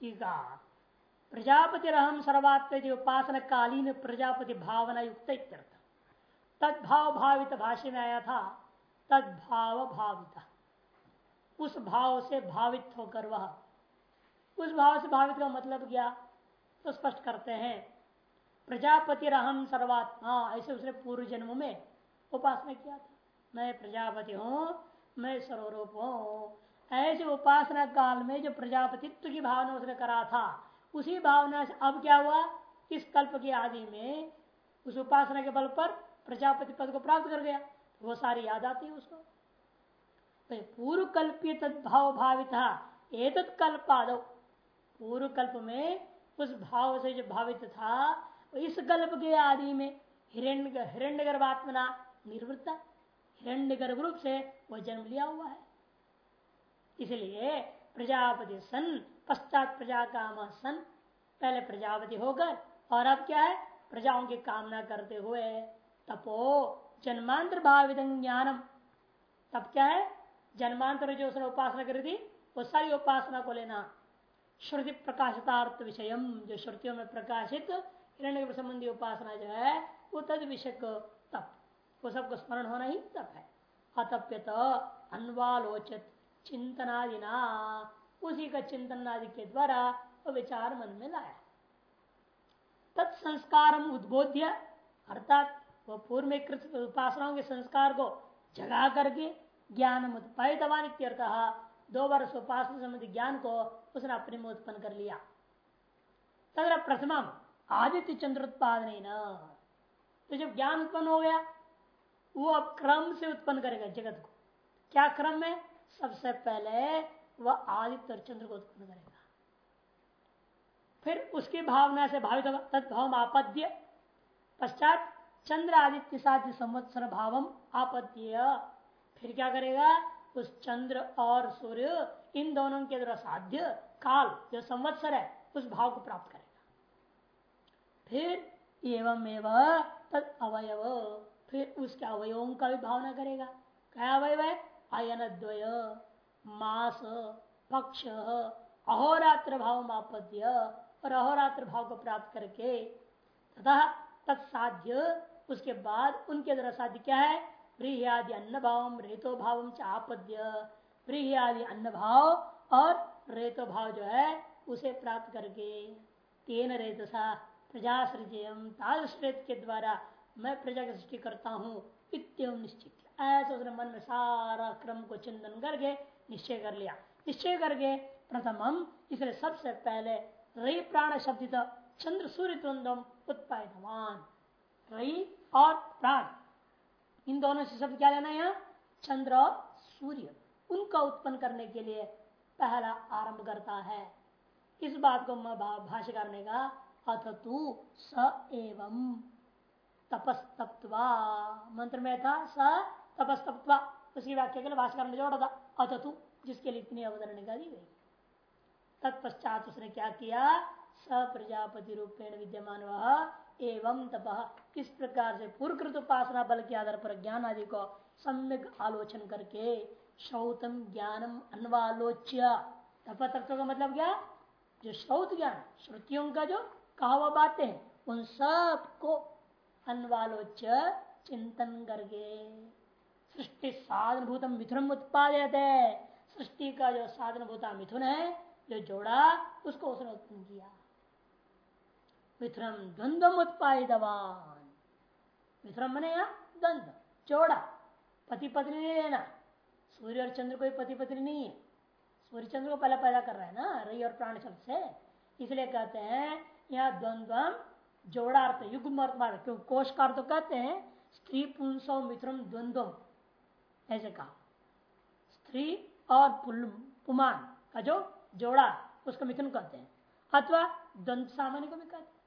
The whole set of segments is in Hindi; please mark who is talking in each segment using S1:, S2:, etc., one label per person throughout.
S1: टीका प्रजापति रहम सर्वात्म उपासना कालीन प्रजापति भावना युक्त तद्भाव भावित भाष्य में आया था तद्भाव भावित उस भाव से भावित होकर वह, उस भाव से भावित का मतलब क्या? तो स्पष्ट करते हैं प्रजापति रहम सर्वात्मा, ऐसे उसने पूर्व जन्म में उपासना किया था। मैं प्रजापति हूँ, मैं सर्वरूप हूँ ऐसे उपासना काल में जो प्रजापतित्व की भावना उसने करा था, उसी भावना से अब क्या हुआ? इस कल्प के आदि में उस उपासना के बल पर प्रजापति पद को प्राप्त कर गया। वो सारी याद आती है उसको। तो पूर्व कल्पित भाव भावित एक कल्पाद। पूर्व कल्प में उस भाव से जो भावित था इस कल्प के आदि में हिरण्य हिरण्य गर्भात्मना निर्वृत्ता हिरण्य गर्भ रूप से वह जन्म लिया हुआ है। इसलिए प्रजापति सन, पश्चात प्रजा काम सन, पहले प्रजापति होकर और अब क्या है? प्रजाओं की कामना करते हुए तपो जन्मांतर भावित ज्ञानम। तब क्या है? जन्मांतर जो उसने उपासना करी थी, वो सारी उपासना को लेना। श्रुति प्रकाशितार्थ विषय जो श्रुतियों में प्रकाशित संबंधी उपासना जो है, वो तद विषय तप। वो सबको स्मरण होना ही तप है। अतप्यत अनवालोचित। चिंतनादिना। उसी का चिंतन आदि के द्वारा विचार मन में लाया। तत्संस्कार उद्बोध्य, अर्थात वो पूर्व में कृत उपासनाओं के संस्कार को जगा करके ज्ञान उत्पादितवान दो वर्ष उपासना संबंधी ज्ञान को उसने अपने में उत्पन्न कर लिया। तथा प्रथम आदित्य चंद्र उत्पादन तो जब ज्ञान उत्पन्न हो गया, वो अब क्रम से उत्पन्न करेगा जगत को। क्या क्रम में? सबसे पहले वह आदित्य और चंद्र को उत्पन्न करेगा। फिर उसकी भावना से भावित तत्भाव आपद्य। पश्चात चंद्र आदित्य साध्य संवत्सर भावम आपद्य। फिर क्या करेगा? उस चंद्र और सूर्य, इन दोनों के द्वारा साध्य काल जो संवत्सर है, उस भाव को प्राप्त करेगा। फिर एवं एवं तद अवयव। फिर उसके अवयवों का भी भावना करेगा। क्या अवयव है? अयन द्वय मास, पक्ष अहोरात्र भाव मापद्य और अहोरात्र भाव को प्राप्त करके तथा तत्साध्य, उसके बाद उनके द्वारा साध्य क्या है? व्रीह आदि अन्न भाव रेतो भाव चापद्य। आदि अन्न भाव और रेतो भाव जो है, उसे प्राप्त करके। तेन रेतसा प्रजा सृजयम तादृश के द्वारा मैं प्रजा की सृष्टि करता हूँ इतम निश्चित। ऐसा उसने मन में सारा क्रम को चिंतन करके निश्चय कर लिया निश्चय करके प्रथम हम इसलिए सबसे पहले रई प्राण शब्द चंद्र सूर्य द्वंद्व उत्पादवान रई और प्राण। इन दोनों से शब्द क्या लेना है चंद्र और सूर्य। उनका उत्पन्न करने के लिए पहला आरंभ करता है। इस बात को भाष्य करने का अथ तू स एवं। तपस्तप्वा मंत्र में था, स तपस्तप्वा उसकी व्याख्या के लिए भाषकर ने जोड़ा था अतु जिसके लिए इतनी अवतरण निकाली गई। तत्पश्चात उसने क्या किया? स प्रजापति रूपेण विद्यमान वह एवं तप। इस प्रकार से पूर्वकृत उपासना, बल के आधार पर ज्ञान आदि को सम्यक आलोचन करके शौतम ज्ञानम अनवालोच्य। तप तत्व का मतलब क्या? जो श्रौत ज्ञान, श्रुतियों का जो कहा हुआ बातें उन सबको अन्वालोच चिंतन करके। सृष्टि साधन भूतम मिथुन उत्पादित है सृष्टि का जो साधन भूता मिथुन है, जो जोड़ा, उसको उसने उत्पन्न किया। मिथुन द्वंद्व उत्पादितवान। मिथुन मने द्वंद्व, जोड़ा पति पत्नी नहीं लेना सूर्य और चंद्र कोई पति पत्नी नहीं है। सूर्य चंद्र को पहले पैदा कर रहा है ना, रई और प्राण शब्द से। इसलिए कहते हैं, यहाँ द्वंद्व जोड़ार्थ युग्म अर्थ क्यों? कोशकार तो कहते हैं, स्त्री पुंसो मिथुन द्वंद्व ऐसे कहा। स्त्री और पुमान का जो जोड़ा, उसको मिथुन कहते हैं। अथवा द्वंद सामान्य को भी कहते हैं।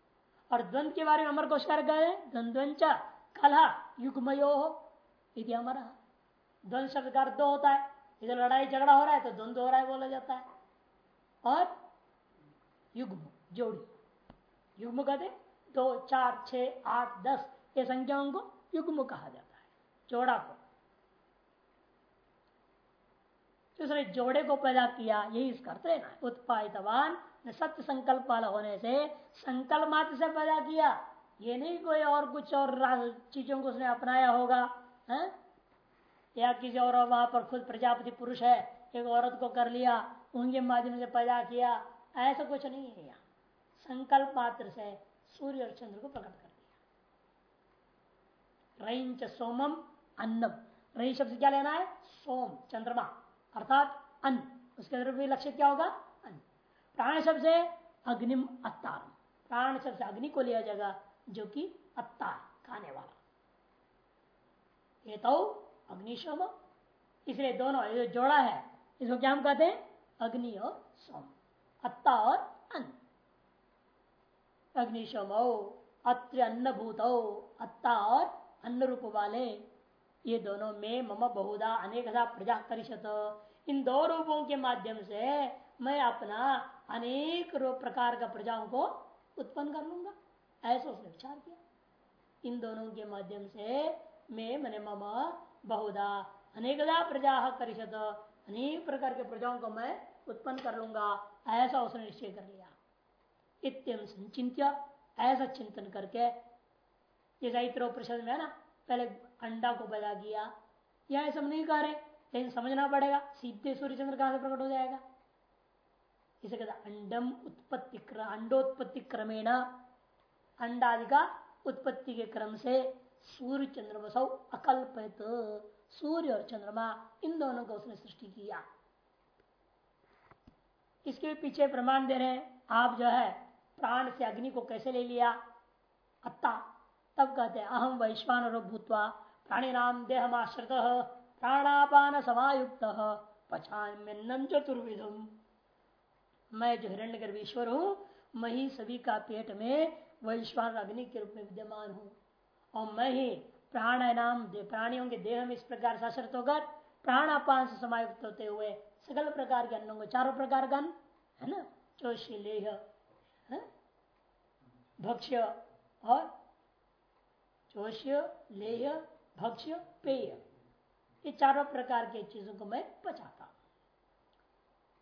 S1: और द्वंद के बारे में अमर कोशकार गए द्वंद्व कला युग्मयो यदि हमारा द्वंद शब्द का अर्थ होता है। इधर लड़ाई झगड़ा हो रहा है तो द्वंद्व हो रहा है बोला जाता है। और युग्म, जोड़ी। युग्म कहते दो, चार छ आठ, दस, ये संख्याओं को युग्म कहा जाता है। जोड़ा को। तो उसने जोड़े को पैदा किया, यही इसका अर्थ है। ना उत्पादितवान सत्य संकल्प वाला होने से संकल्प मात्र से पैदा किया। ये नहीं कोई और कुछ और चीज़ों को उसने अपनाया होगा, है? या किसी और वहाँ पर खुद प्रजापति पुरुष है, एक औरत को कर लिया, उनके माध्यम से पैदा किया, ऐसा कुछ नहीं है यहाँ। संकल्प मात्र से सूर्य और चंद्र को प्रकट कर दिया। रईच सोमम अन्नम। रही शब्द क्या लेना है? सोम, चंद्रमा। अर्थात अन्न। उसके अंदर भी लक्ष्य क्या होगा? अन्न। प्राण शब्द से अग्निम अत्तार प्राण शब्द से अग्नि को लिया जाएगा, जो कि अत्ता खाने वाला। ये तो अग्निशोम इसलिए दोनों, ये जोड़ा है, इसको क्या हम कहते हैं? अग्नि और सोम अत्ता और अन्न। अग्निशोम अत्र अन्न भूत अत्ता और अन्न रूप वाले ये दोनों में मम बहुधा अनेक प्रजा करिशत इन दो रूपों के माध्यम से मैं अपना अनेक रूप प्रकार का प्रजाओं को उत्पन्न कर लूँगा। ऐसा उसने विचार किया। इन दोनों के माध्यम से मैं मैंने मम बहुधा अनेकदा प्रजा करिशत अनेक प्रकार के प्रजाओं को मैं उत्पन्न कर लूँगा। ऐसा उसने निश्चय कर लिया। इत्यम संचिंत्य ऐसा चिंतन करके, जैसा इतरो प्रसन्न में है ना, पहले अंडा को पैदा किया यह सब नहीं कह रहे, लेकिन समझना पड़ेगा, सीधे सूर्य चंद्र कहाँ से प्रकट हो जाएगा? इसे कहते अंडम उत्पत्ति अंडोत्पत्ति क्रमेण। अंडादि का उत्पत्ति के क्रम से सूर्य चंद्रमा अकल्पित। सूर्य और चंद्रमा, इन दोनों का उसने सृष्टि किया। इसके पीछे प्रमाण दे रहे हैं, आप जो है, प्राण से अग्नि को कैसे ले लिया? अत्ता, तब कहते हैं अहम वैश्वान और भूतवा प्राणी नाम देहमाश्रित प्राणापान समायुक्त पछान्यन्नम चतुर्विधम। मैं जो हिरण्य गर्भीश्वर हूँ, मैं सभी का पेट में वैश्वान अग्नि के रूप में विद्यमान हूँ। और मैं ही प्राण नाम प्राणियों के देह में इस प्रकार से आश्रित होकर प्राणापान से समायुक्त होते हुए सकल प्रकार के अन्नों को चारों प्रकार का है ना? चौशी लेह भक्ष्य और चोष्य लेह भक्ष्य, पेय। ये चारों प्रकार की चीज़ों को मैं पचाता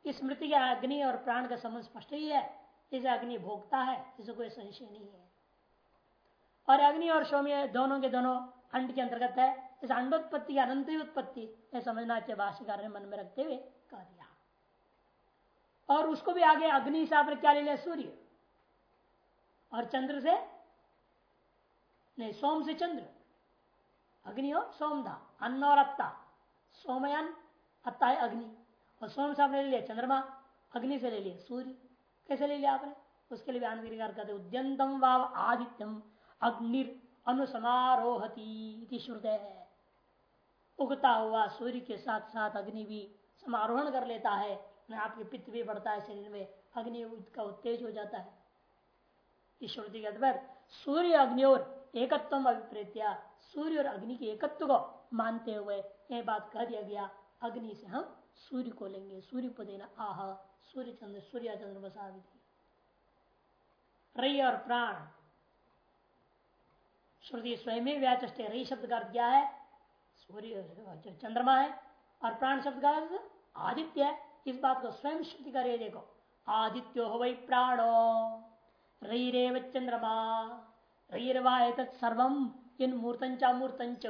S1: इस स्मृति के अग्नि और प्राण का संबंध स्पष्ट ही है। इसे अग्नि भोगता है, इसे कोई संशय नहीं है। और अग्नि और सौम्य दोनों के दोनों अंड के अंतर्गत है। इस अंडोत्पत्ति या अनंत उत्पत्ति यह समझना चाहिए भाष्यकार ने मन में रखते हुए कह दिया। और उसको भी आगे अग्नि से आपने क्या ले लिया सूर्य। और चंद्र से? नहीं, सोम से चंद्र। अग्नि और सोमधा अन्न और अत्ता सोमयान अत्ता है अग्नि। और सोम से आपने ले लिया चंद्रमा, अग्नि से ले लिया सूर्य। कैसे ले लिया आपने? उसके लिए आनंद कहते उद्यंतम वाव आदित्यम, अग्निर अनुसमारोहती श्रुत है। उगता हुआ सूर्य के साथ साथ अग्नि भी समारोहण कर लेता है। आपके पित्त भी बढ़ता है, शरीर में अग्नि का उत्तेज हो जाता है। सूर्य अग्नि और एकत्व अभिप्रेत्या सूर्य और अग्नि के एकत्व को मानते हुए यह बात कह दिया गया अग्नि से हम सूर्य को लेंगे सूर्य को देना आह सूर्य चंद्र सूर्य चंद्र बसा रई और प्राण श्रुति स्वयं ही व्याचे रही शब्द का अर्थ क्या है सूर्य चंद्रमा है और प्राण शब्द का अर्थ आदित्य है इस बात को स्वयं श्रुति करे देखो आदित्यो हो वही प्राणो रईरेव चंद्रमा रईरवा सर्व इन मूर्तंचा मूर्तंच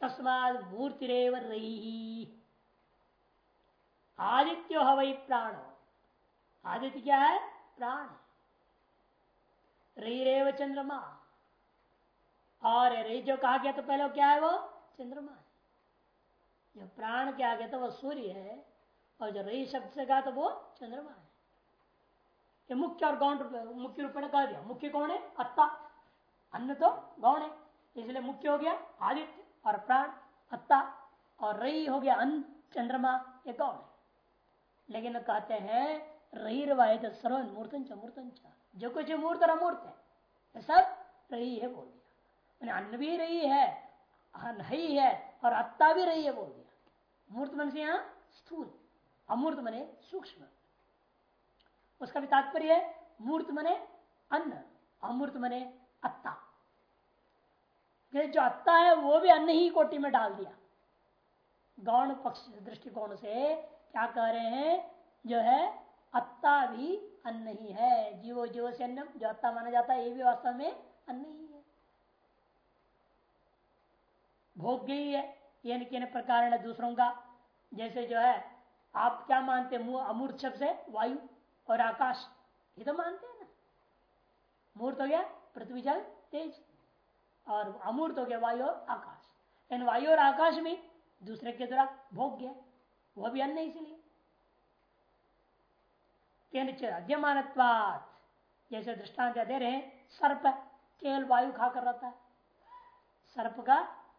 S1: तस्माद मूर्तिरेव रही आदित्यो हवई प्राण। आदित्य क्या है? प्राण। रईरेव चंद्रमा। और रही जो कहा गया तो पहले क्या है वो? चंद्रमा है। जो प्राण क्या गया तो वो सूर्य है, और जो रही शब्द से कहा तो वो चंद्रमा है। ये मुख्य और गौण मुख्य रूप में कह दिया। मुख्य कौन है? अत्ता अन्न तो गौण। है इसलिए मुख्य हो गया आदित्य और प्राण, अत्ता और रही हो गया अन्न, चंद्रमा ये गौण है लेकिन कहते हैं रही रवायत सर्वन मूर्तन मूर्तन जो कुछ मूर्त और अमूर्त है सब रही है बोल दिया। अन्न भी रही है ही है और अत्ता भी रही है बोल दिया। मूर्त मन से यहाँ स्थूल, अमूर्त मने सूक्ष्म। उसका भी तात्पर्य है, मूर्त मने अन्न, अमूर्त मने अत्ता। जो अत्ता है, वो भी अन्न ही कोटि में डाल दिया। गौण पक्ष, दृष्टिकोण से क्या कह रहे हैं? जो है, अत्ता भी अन्न ही है। जीवो जीवो से अन्न जो अत्ता माना जाता है, ये भी वास्तव में अन्न ही है। भोग्य ही है। ये किन प्रकार दूसरों का। जैसे जो है, आप क्या मानते हैं? अमूर्त शब्द से वायु और आकाश, ये तो मानते हैं ना। मूर्त हो गया? पृथ्वी जल तेज और अमूर्त हो गया वायु और आकाश। इन वायु और आकाश में दूसरे के द्वारा भोग्य वह भी अन्न इसलिए। अध्यमान जैसे दृष्टांत दे रहे हैं, सर्प केवल वायु खाकर रहता है। सर्प का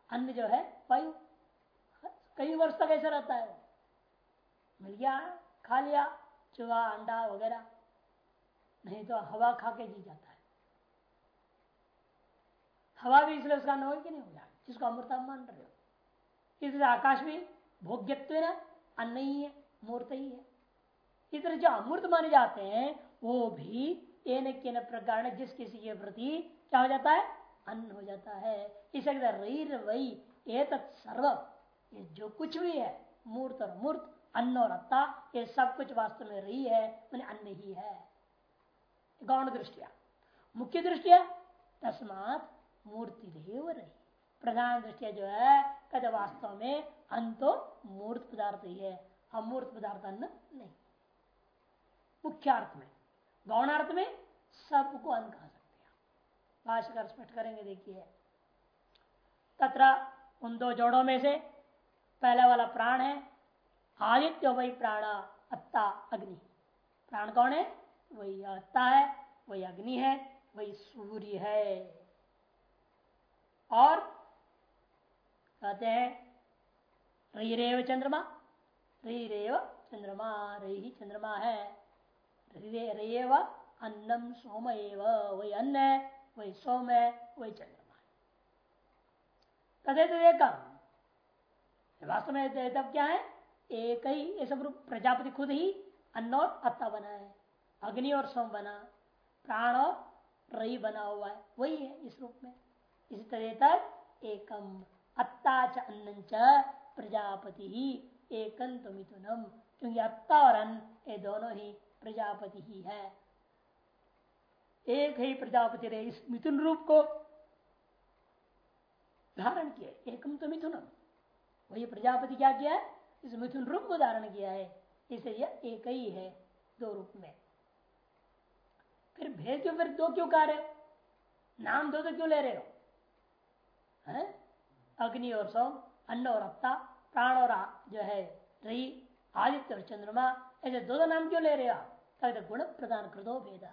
S1: अन्न जो है, वायु। कई वर्ष तक ऐसा रहता है मिल गया, खा लिया, चूहा, अंडा वगैरह। नहीं तो हवा खा के जी जाता है। हवा भी इसलिए उसका अन्न नहीं हो जाए जिसको अमृत मान रहे हो। इसलिए आकाश भी भोग्यत्व ना अन्न ही है, मूर्त ही है। इस तरह जो अमूर्त माने जाते हैं, वो भी एक के प्रकार जिस किसी के प्रति क्या हो जाता है? अन्न हो जाता है। इसे रीर वही एक सर्व। ये जो कुछ भी है, मूर्त और मूर्त अन्न और अत्ता, ये सब कुछ वास्तव में रही है, मैंने अन्न ही है। गौण दृष्टिया। मुख्य दृष्टिया, तस्मात मूर्ति देव रही। प्रधान दृष्टिया जो है कद वास्तव में अंतो मूर्त पदार्थ ही है, अमूर्त पदार्थ अन्न नहीं। मुख्यार्थ में, गौणार्थ में सबको अन्न कह सकते हैं। भाषकर स्पष्ट करेंगे, देखिए। तथा उन दो जोड़ों में से पहला वाला प्राण है, आदित्य वही प्राण, अत्ता, अग्नि। प्राण कौन है? वही अत्ता है, वही अग्नि है, वही सूर्य है। और कहते हैं रही चंद्रमा। रही रेव चंद्रमा, रही ही चंद्रमा है। रेव अन्नम सोम एव वही अन्न है वही सोम है वही चंद्रमा है। तदे तो वास्तव में तब क्या है? एक ही, ये सब प्रजापति खुद ही अन्न और अत्ता बना है। अग्नि और सोम बना। प्राण और रई बना हुआ है। वही है इस रूप में। इसी तरह एकम, अत्ता च अन्न च प्रजापति ही एकंत मिथुनम क्योंकि अत्ता और अन्न ये दोनों ही प्रजापति ही है। एक ही प्रजापति रहे इस मिथुन रूप को। धारण किया एकम तो मिथुनम वही प्रजापति क्या किया है? इस मिथुन रूप को धारण किया है। इसे यह एक ही है दो रूप में। फिर भेद क्यों, फिर दो क्यों कार्य? नाम दो तो क्यों ले रहे हो? है? अग्नि और सौ अन्न और अत्ता प्राण और जो है रही आदित्य और चंद्रमा, ऐसे दो दो नाम क्यों ले रहे हो तब गुण प्रदान कर दो भेद।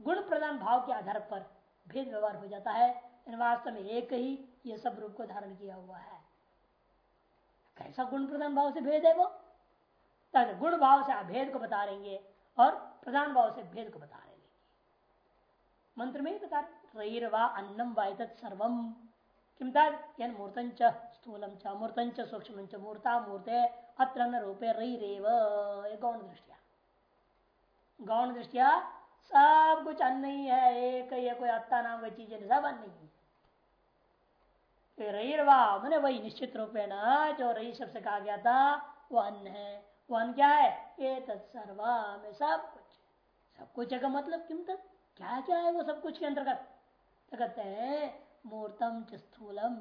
S1: गुण प्रदान भाव के आधार पर भेद व्यवहार हो जाता है। वास्तव में एक ही ये सब रूप को धारण किया हुआ है। कैसा गुण प्रधान भाव से भेद है वो? तब गुण भाव से अभेद को बता रहेंगे और प्रधान भाव से भेद को बता रहे मंत्र में ही बता रही अन्नम वायत सर्वम। च सूक्ष्म मूर्ता मूर्ते अत्र रूपे रही रेव गौण दृष्टिया। गौण दृष्टिया सब कुछ अन्न ही है एक ये कोई अत्ता नाम की चीज़ सब अन्न ही। रईरवा मैंने वही निश्चित रूप ना जो रही शब्द से कहा गया था, वो अन्न है। वो अन्न क्या है? ये तत्सर्वा में सब कुछ सब कुछ का मतलब किम तक क्या क्या है वो सब कुछ के अंतर्गत? तो कहते हैं मूर्तम च स्थूलम।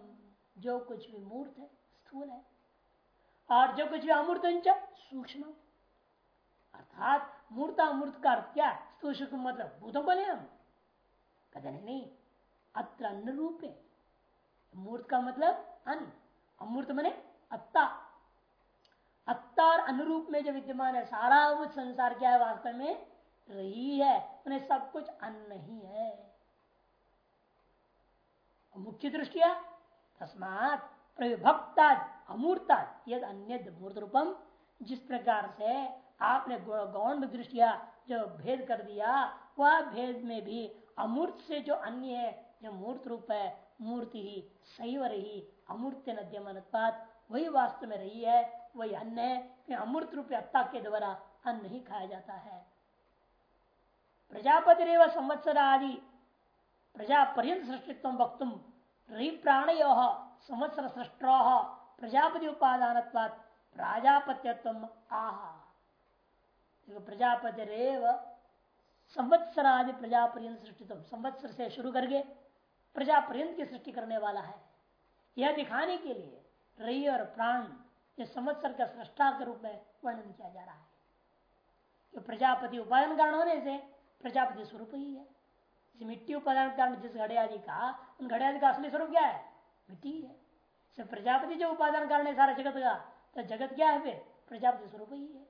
S1: जो कुछ भी मूर्त है, स्थूल है। और जो कुछ भी अमूर्त सूक्ष्म। अर्थात मूर्ता मूर्त का अर्थ क्या स्थूल सूक्ष्म मतलब भूतों को ले हम। कहते नहीं अत्र अन्न रूप। मूर्त का मतलब अन्न। अमूर्त मने अत्ता। अत्ता और अनुरूप में जो विद्यमान है, सारा कुछ संसार क्या है, वास्तव में रही है। सब कुछ अन्न ही है। मुख्य दृष्टिया तस्मात प्रविभक्ता अमूर्ता यद अन्य मूर्त रूपम जिस प्रकार से आपने गौण दृष्टिया जो भेद कर दिया, वह भेद में भी अमूर्त से जो अन्य है, जो मूर्त रूप है, मूर्ति ही सैव रही अमूर्त नद्यमनत्पात वही वास्तव में रही है, वही अन्न है अमूर्त रूप अत्ता के द्वारा अन्न ही खाया जाता है। प्रजापति रेव संवत्सर आदि प्रजा पर्यंत सृष्टित्व वक्तुम रही प्राण संवत्सर सृष्ट प्रजापति उपादान प्राजापत्यत्व आहा। प्रजापति रेव संवत्सर आदि प्रजापर्यंत सृष्टि संवत्सर से शुरू करके प्रजापर्यंत की सृष्टि करने वाला है। यह दिखाने के लिए रई और प्राण ये संवत्सर का सृष्टा के रूप में वर्णन किया जा रहा है। प्रजापति उपादान कारण होने से प्रजापति स्वरूप ही है। मिट्टी उपादान कारण जिस घड़ियादि का, उन घड़ियादि का असली स्वरूप क्या है? मिट्टी है। सिर्फ़ प्रजापति जो उपादान कारण है सारा जगत का तो जगत क्या है फिर? प्रजापति स्वरूप ही है।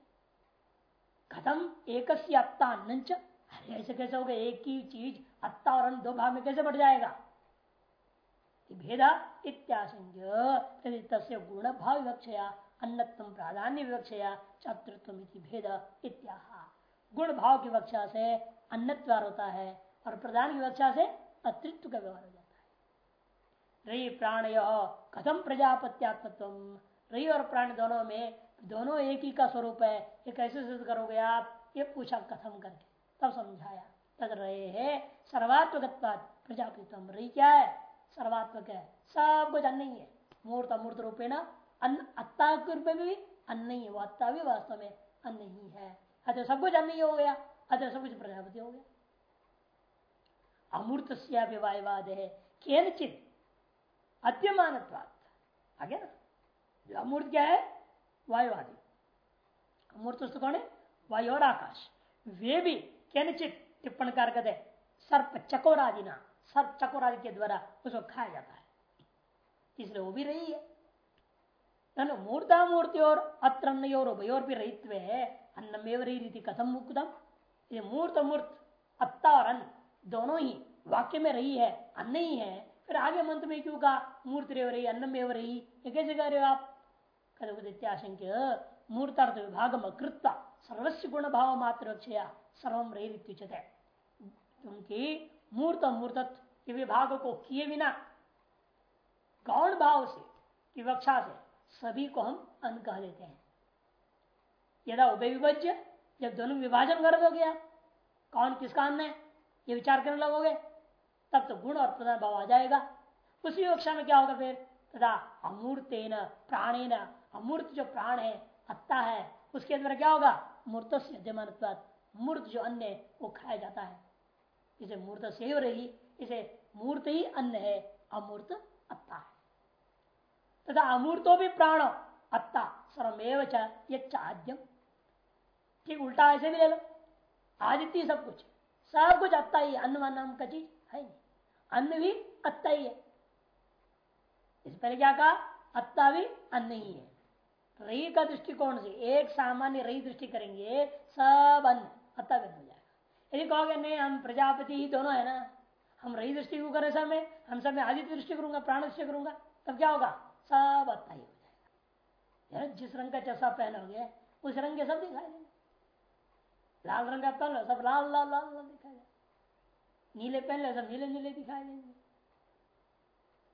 S1: खत्म एक अत्ता ऐसे कैसे हो गए एक ही चीज़, अत्ता और दो भाग में कैसे बढ़ जाएगा? भेदा इत्याशंक्य गुण भाव विवक्षया अन्नत्म प्राधान्य विवक्षया चतुर्थ भेद इत्याह। गुण भाव की वक्षा से अन्नत्वार होता है और प्रधान की वक्षा से अतृत्व का व्यवहार हो जाता है। रही प्राण कथम प्रजापत्यात्मत्व? रही और प्राण दोनों में, दोनों एक ही का स्वरूप है, ये कैसे सिद्ध करोगे आप? ये पूछा कथम करके। तब समझाया, तद रहे है सर्वात्मक प्रजापति रही क्या है? सर्वात्मक है। सब कुछ अन्न ही। है मूर्त अमूर्त रूपे न अन्न अत्ता के रूप में भी अन्न ही। है वो अत्ता भी वास्तव में अन्न ही है। अतः सब कुछ अन्न ही हो गया। अतः सब कुछ प्रजापति हो गया। अमूर्त वायुवाद है केनचित? अद्यमान आगे ना। जो अमूर्त क्या है? वायुवादी। अमूर्त कौन है? वायु और आकाश। वे भी केनचित टिप्पण कारक सर्प चकोर ना। सर्प चकोर के द्वारा उसको खाया जाता है। इसलिए वो भी रही है। मूर्ता मूर्ति और अत्र और भी रहित्व है। अन्नमेव रही कथम मुक्तम? ये मूर्त मूर्त अत्ता और अन्न दोनों ही वाक्य में रही है अन्न ही है। फिर आगे मंत्र में क्यों कहा? मूर्त रेव रही अन्न में रही ये कैसे कह रहे हो आप? कहते मूर्तार्थ विभाग कृत्ता सर्वस्व गुण भाव मात्र सर्वम रही क्योंकि मूर्त मूर्तत्व के विभाग को किए बिना, गौण भाव से की वक्षा से सभी को हम अन्न कह देते हैं। यदा उभय विभज्य जब दोनों विभाजन कर दोगे आप कौन किसका अन्न है? ये विचार करने लगोगे, तब तो गुण और प्रधान भाव आ जाएगा। उसी कक्षा में क्या होगा फिर? तथा अमूर्तेन प्राणेन, अमूर्त जो प्राण है, अत्ता है, उसके अंदर क्या होगा? मूर्त से मूर्त जो अन्य वो खाया जाता है। इसे मूर्त से ही रही, इसे मूर्त ही अन्न है, अमूर्त अत्ता है। तथा अमूर्तो भी प्राण, अत्ता, सर्वमेव चाद्यम ठीक उल्टा ऐसे भी ले लो। आदित्य सब कुछ। सब कुछ अत्ता ही अन्न नाम का चीज़ है नहीं। अन्न भी अत्ता ही है। इस पहले क्या कहा? अत्ता भी अन्न ही है। रही का दृष्टिकोण से, एक सामान्य रही दृष्टि करेंगे, सब अन्न अत्ता भी हो जाएगा। यदि कहोगे, नहीं, हम प्रजापति ही दोनों है ना, हम रही दृष्टि को करें सब में, हम सब में आदित्य दृष्टि करूँगा, प्राण दृष्टि करूँगा, तब क्या होगा? सब अत्ता ही हो जाएगा। जिस रंग का चशा पहनोगे, उस रंग के सब दिखाई देंगे। लाल रंग का पहन लो सब लाल लाल लाल लाल दिखाई देंगे नीले पहन लो, सब नीले नीले दिखाई देंगे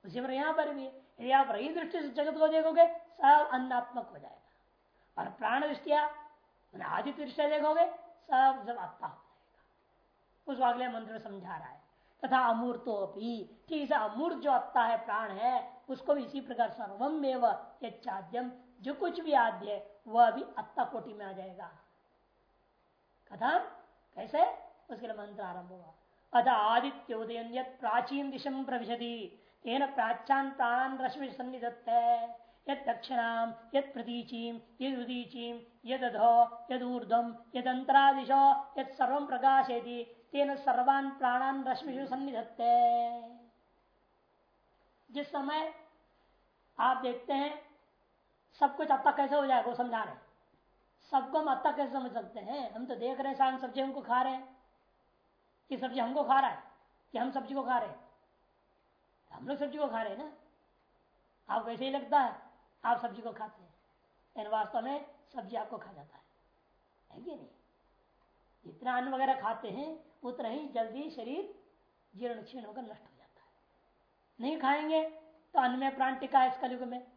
S1: उसी पर यहाँ पर भी यदि आप रही दृष्टि से जगत को देखोगे, सब अन्नात्मक हो जाएगा। और प्राण दृष्टिया आदित्य दृष्टिया देखोगे, सब सब आत्मा हो जाएगा। उस अगले मंत्र समझा रहा है। तथा अमूर्तो भी ठीक है अमूर्त जो अत्ता है, प्राण है, उसको भी इसी प्रकार सर्वम चाद्यम जो कुछ भी आद्य वह भी अत्ता कोटि में आ जाएगा। कथा? कैसे? उसके लिए मंत्र आरंभ होगा अतः आदित्य उदयन प्राचीन दिशम प्रविशति। तेन प्राच्यान रश्मि सन्निधत्त यद दक्षिणाम यद प्रतीचीम यद उदीचीम यद अधो यद ऊर्धम यद अंतरादिशो यद सर्व प्रकाशेति तेन सर्वान प्राणान रश्मि सन्निधत्ते। जिस समय आप देखते हैं, सब कुछ अब तक कैसे हो जाएगा वो समझा रहे सबको हम अब तक कैसे समझ सकते हैं? हम तो देख रहे हैं शाम सब्ज़ी हमको खा रहे हैं। कि सब्ज़ी हमको खा रहा है कि हम सब्ज़ी को खा रहे हैं? हम लोग सब्ज़ी को खा रहे हैं ना? आपको वैसे ही लगता है, आप सब्ज़ी को खाते हैं। लेकिन वास्तव में सब्ज़ी आपको खा जाता है। है कि नहीं? जितना अन्न वगैरह खाते हैं, उतना ही जल्दी शरीर जीर्ण क्षीण होकर नष्ट हो जाता है। नहीं खाएँगे तो अन्न में प्राण टिका है इस कलयुग में।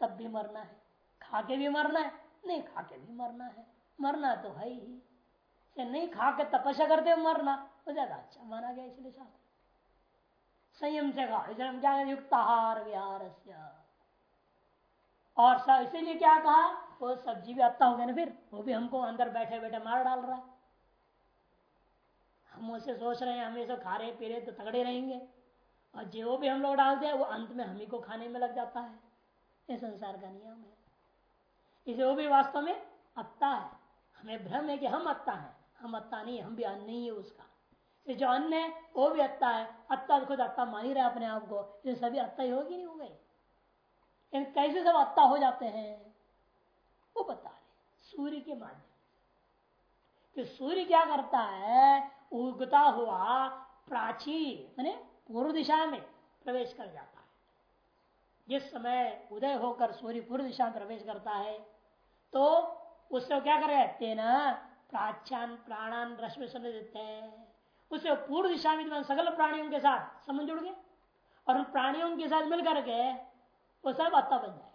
S1: तब भी मरना है। खा के भी मरना है। नहीं खा के भी मरना है। मरना तो है ही। नहीं खा के तपस्या करते हुए मरना तो ज़्यादा अच्छा माना गया इसलिए शास्त्र। संयम से खा इसलिए क्या युक्त आहार विहार और इसीलिए क्या कहा, वो सब्ज़ी भी आता हो गया ना फिर, वो भी हमको अंदर बैठे बैठे मार डाल रहा है। हम उसे सोच रहे हैं, हम ये खा रहे, पी रहे तो तगड़े रहेंगे। और जो भी हम लोग डालते हैं, वो अंत में हम ही को खाने में लग जाता है। ये संसार का नियम है। इसे वो भी वास्तव में अत्ता है। हमें भ्रम है कि हम अत्ता है। हम अत्ता नहीं हम भी अन्न नहीं है उसका। जो अन्न है, वो भी अत्ता है। अत्ता तो खुद अत्ता मान ही रहा अपने आप को। सभी अत्ता ही होगी नहीं हो गए कैसे सब अत्ता हो जाते हैं, वो बता रहे सूर्य के माध्यम कि सूर्य क्या करता है, उगता हुआ प्राची मैंने पूर्व दिशा में प्रवेश कर जाता है। जिस समय उदय होकर सूर्य पूर्व दिशा में प्रवेश करता है तो उससे क्या करे तेना प्राच्यान प्राणान रश्मि सुन देते हैं उससे पूर्व दिशा में सकल प्राणियों के साथ समझ जुड़ गए और उन प्राणियों के साथ मिल करके वो सब अत्ता बन जाएगा।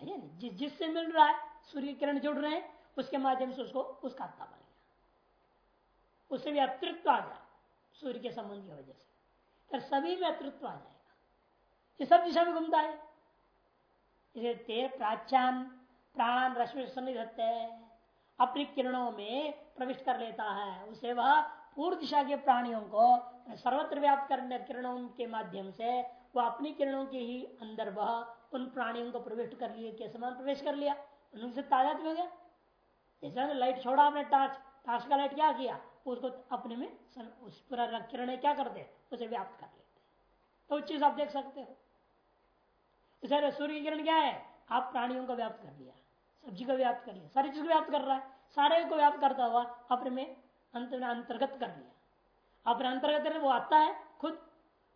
S1: है जिस जिससे मिल रहा है, सूर्य किरण जुड़ रहे हैं, उसके माध्यम से उसको उसका अत्ता बन गया। उससे भी अतृत्व आ गया सूर्य के संबंध की वजह से। फिर सभी में अतृत्व आ जाएगा। ये सब दिशा में घूमता है। इसे तेर प्राच्यान प्राण रश्मि सन्निधत्ते अपनी किरणों में प्रविष्ट कर लेता है। उसे वह पूर्व दिशा के प्राणियों को सर्वत्र व्याप्त करने किरणों के माध्यम से वह अपनी किरणों के ही अंदर वह उन प्राणियों को प्रविष्ट कर लिए, के समान प्रवेश कर लिया। उनसे ताज़ा हो गया। जैसे लाइट छोड़ा आपने टार्च टार्च का लाइट क्या किया? उसको अपने में उस पूरा किरण क्या करते उसे व्याप्त कर लेते तो चीज़ आप देख सकते हो। सूर्य किरण क्या है? आप प्राणियों को व्याप्त कर लिया। सब्ज़ी को व्याप्त कर लिया, सारी चीज़ को व्याप्त कर रहा है। सारे को व्याप्त करता हुआ अपने में अंत में अंतर्गत कर लिया। अपने अंतर्गत वो आता है खुद,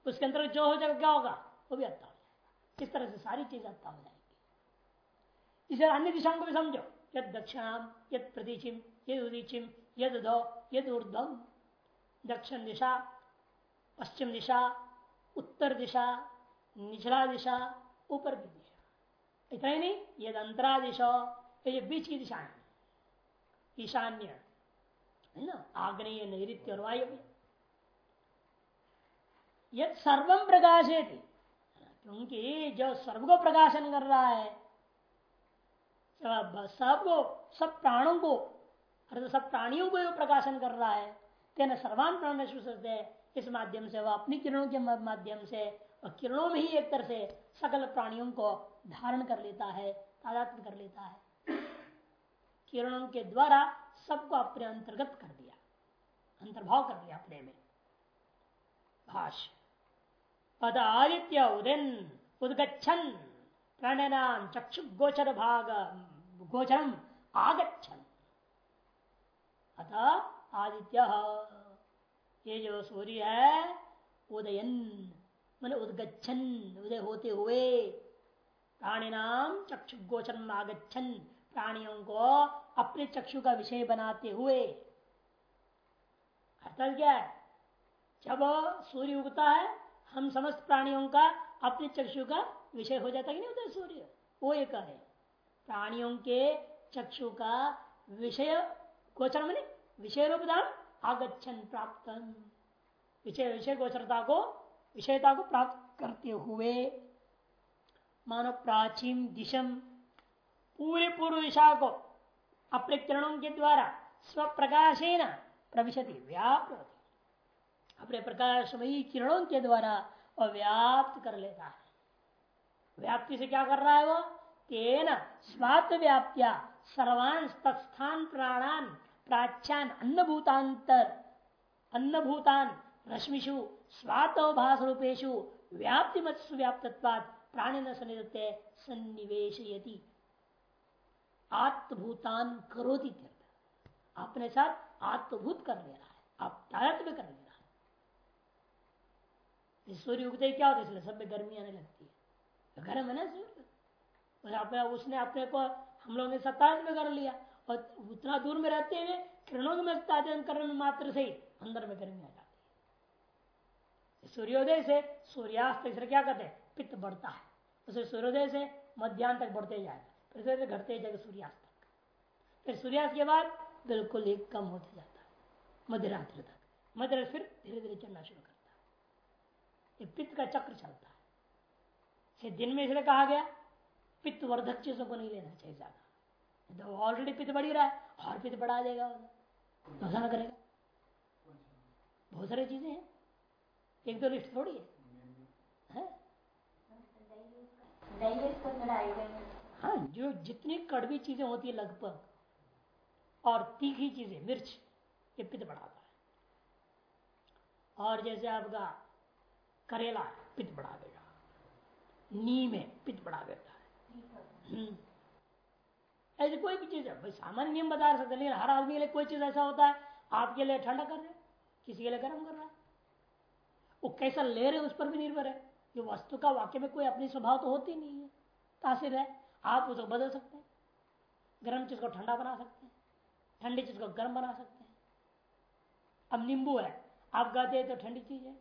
S1: उसके अंतर्गत जो हो जाएगा, क्या होगा? वो भी आता हो इस तरह से सारी चीज़ आता हो जाएगी। इसे अन्य दिशाओं को भी समझो। यद दक्षिणाम, यद प्रतीचिम यद उदीचिम, यद दो, यद ऊर्धम दक्षिण दिशा, पश्चिम दिशा, उत्तर दिशा, निचला दिशा, ऊपर की दिशा। इतना ही नहीं, यद अंतरा दिशा ये बीच की दिशा है। ईशान्य, है ना? आग्नेय नैत्य और वायु। यद सर्वम प्रकाशित क्योंकि जो सर्व को प्रकाशन कर रहा है सबको सब प्राणों को, अर्थात सब प्राणियों को प्रकाशन कर रहा है तेना सर्वान प्राण इस माध्यम से वह अपनी किरणों के माध्यम से किरणों में ही एक तरह से सकल प्राणियों को धारण कर लेता है तादात्म कर लेता है। किरणों के द्वारा सबको अपने अंतर्गत कर दिया, अंतर्भाव कर दिया अपने में। भाष्य पद आदित्य उदन उदगछन प्रणनाम चक्षु गोचर भाग गोचरम आगछन अतः आदित्य, ये जो सूर्य है, उदयन, मैंने उदगछन उदय होते हुए प्राणी नाम चक्षु गोचर आगछन प्राणियों को अपने चक्षु का विषय बनाते हुए। अर्थात क्या है? जब सूर्य उगता है, हम समस्त प्राणियों का अपने चक्षु का विषय हो जाता कि नहीं होता सूर्य? वो एक है। प्राणियों के चक्षु का विषय, गोचर मैंने विषय रूप धाम आगछन प्राप्त विषय विषय गोचरता को, विषयता को प्राप्त करते हुए मानो प्राचीन दिशम, पूरे पूर्व दिशा को अपने किरणों के द्वारा स्व प्रकाशेन प्रविशति, व्याप्त अपने प्रकाशमयी किरणों के द्वारा वह व्याप्त कर लेता है। व्याप्ति से क्या कर रहा है वो? तेन स्वात्म व्याप्या सर्वान तत्स्थान प्राणान प्राच्यान अन्नभूतांतर अन्नभूतान रश्मिषु स्वातोभास रूपेशु व्याप्ति मत व्याप्तत्वाद प्राणी न सन्निधते सन्निवेश आत्मभूतान करोति अपने साथ आत्मभूत कर ले रहा है, आप तारत में कर ले रहा है सूर्य उगते क्या होता है? इसलिए सब में गर्मी आने लगती है। तो गर्म है ना सूर्य? अपने उसने अपने को, हम लोगों ने सत्तारत में कर लिया। और उतना दूर में रहते हुए किरणों में ताजन करने मात्र से ही अंदर में गर्मी आ जाती है। सूर्योदय से सूर्यास्त, इसलिए क्या कहते हैं? पित्त बढ़ता है। उसे सूर्योदय से मध्यान्ह तक बढ़ते जाएगा फिर सूर्य घटते जाएगा सूर्यास्त तक। फिर सूर्यास्त के बाद बिल्कुल एक कम होते जाता है मध्यरात्रि तक। मध्य फिर धीरे धीरे चलना शुरू करता है। ये पित्त का चक्र चलता है। दिन में इसलिए कहा गया पित्त वर्धक चीज़ों को नहीं लेना चाहिए ज़्यादा। तो ऑलरेडी पित्त बढ़ी रहा है और पित्त बढ़ा देगा नुकसान करेगा। बहुत सारी चीज़ें हैं। एक दो लिस्ट थोड़ी है, हाँ? जो जितनी कड़वी चीज़ें होती है लगभग और तीखी चीज़ें मिर्च ये पित्त बढ़ाता है। और जैसे आपका करेला पित्त बढ़ा देगा नी में पित्त बढ़ा देता है। हम्म। ऐसी कोई भी चीज़ है भाई सामान्य नियम बता सकते लेकिन हर आदमी के लिए कोई चीज़ ऐसा होता है आपके लिए ठंडा कर रहे किसी के लिए गर्म कर रहा है। वो कैसा ले रहे उस पर भी निर्भर है। जो वस्तु का वाक्य में कोई अपनी स्वभाव तो होती नहीं है। तासिर है आप उसको बदल सकते हैं। गर्म चीज़ को ठंडा बना सकते हैं। ठंडी चीज़ को गर्म बना सकते हैं। अब नींबू है। आप गाते हैं तो ठंडी चीज़ है।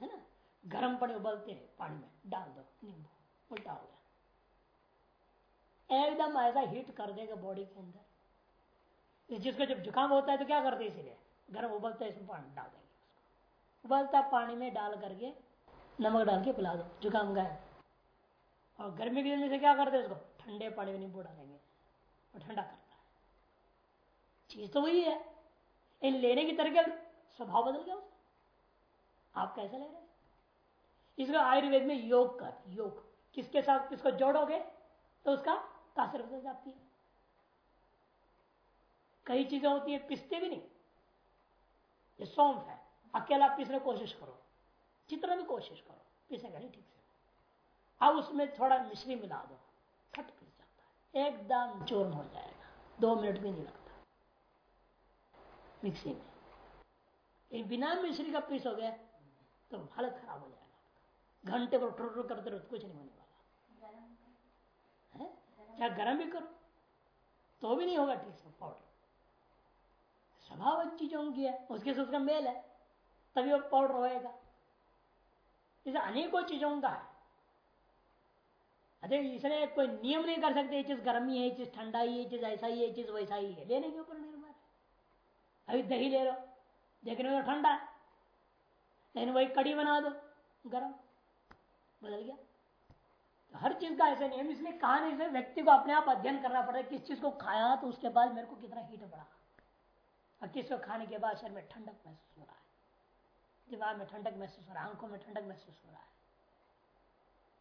S1: है ना? गर्म पानी उबलते हैं पानी में। डाल दो नींबू। उल्टा हो गया। एकदम ऐसा हीट कर देगा बॉडी के अंदर। जिसको जब जुकाम होता है तो क्या करते इसीलिए? गर्म उबलता है, इसमें पानी डाल देंगे उबलता पानी में डाल करके नमक डाल के पिला दो, जुकाम गाय और गर्मी के दिन में से क्या करते हैं उसको? ठंडे पानी में नींबू डालेंगे और ठंडा करता है। चीज़ तो वही है। इन लेने की तरह स्वभाव बदल गया आप कैसे ले रहे हैं? इसको आयुर्वेद में योग कर, योग। किसके साथ किसको जोड़ोगे तो उसका तासर बदल जाती है। कई चीज़ें होती है, पिसते भी नहीं। ये सौंफ है। अकेला पीसने कोशिश करो। जितना भी कोशिश करो पीसेगा नहीं ठीक से। अब उसमें थोड़ा मिश्री मिला दो खट पीस जाता है। एकदम चूर्ण हो जाएगा। दो मिनट भी नहीं लगता। मिक्सी में। बिना मिश्री का पीस हो गया तो हालत खराब हो जाएगा घंटे पर ठुर करते रहो तो कुछ नहीं होने वाला। है? क्या गर्म भी करो तो भी नहीं होगा ठीक से पाउडर स्वभाव चीज़ों की है उसके से उसका मेल है तभी वो पाउडर होएगा। इसे अनेकों चीज़ों का है। अरे इसलिए कोई नियम नहीं कर सकते चीज़ गर्मी है चीज़ ठंडा ही, ये चीज़ ऐसा ही है चीज़ वैसा ही है। लेने के ऊपर निर्भर है। अभी दही ले लो देखने में तो ठंडा है। लेकिन वही कड़ी बना दो, गर्म। बदल गया। तो हर चीज़ का ऐसा नियम, इसलिए कहा नहीं से व्यक्ति को अपने आप अध्ययन करना पड़ता है किस चीज़ को खाया तो उसके बाद मेरे को कितना हीट बढ़ा। और किस को खाने के बाद शरीर में ठंडक महसूस हो रहा है। दिमाग में ठंडक महसूस हो रहा है, आँखों में ठंडक महसूस हो रहा है।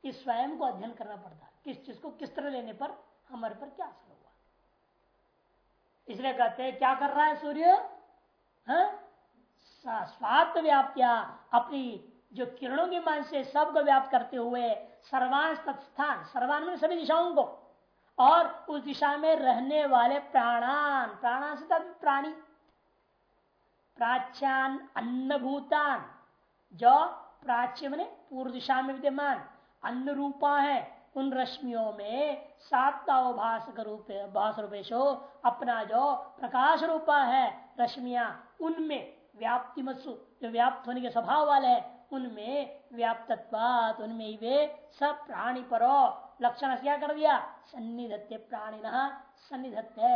S1: इस स्वयं को अध्ययन करना पड़ता है, किस चीज़ को किस तरह लेने पर हमारे पर क्या असर हुआ। इसलिए कहते हैं, क्या कर रहा है सूर्य? स्वात्म व्याप्तिया, अपनी जो किरणों के मान से सबको व्याप्त करते हुए सर्वान स्थान सर्वान में सभी दिशाओं को, और उस दिशा में रहने वाले प्राणान प्राणा से प्राणी। प्राच्यान अन्न भूतान जो प्राच्य मैंने पूर्व दिशा में विद्यमान अन्न रूपा है उन रश्मियों में सातवा भाषक रूप भाष रूपेशो अपना जो प्रकाश रूपा है रश्मिया उनमें व्याप्ति मत्सु जो व्याप्त होने के स्वभाव वाले है उनमें व्याप्तत्वात उनमें वे सब प्राणी परो लक्षण क्या कर दिया सन्निधत्य प्राणी न सन्निधत्य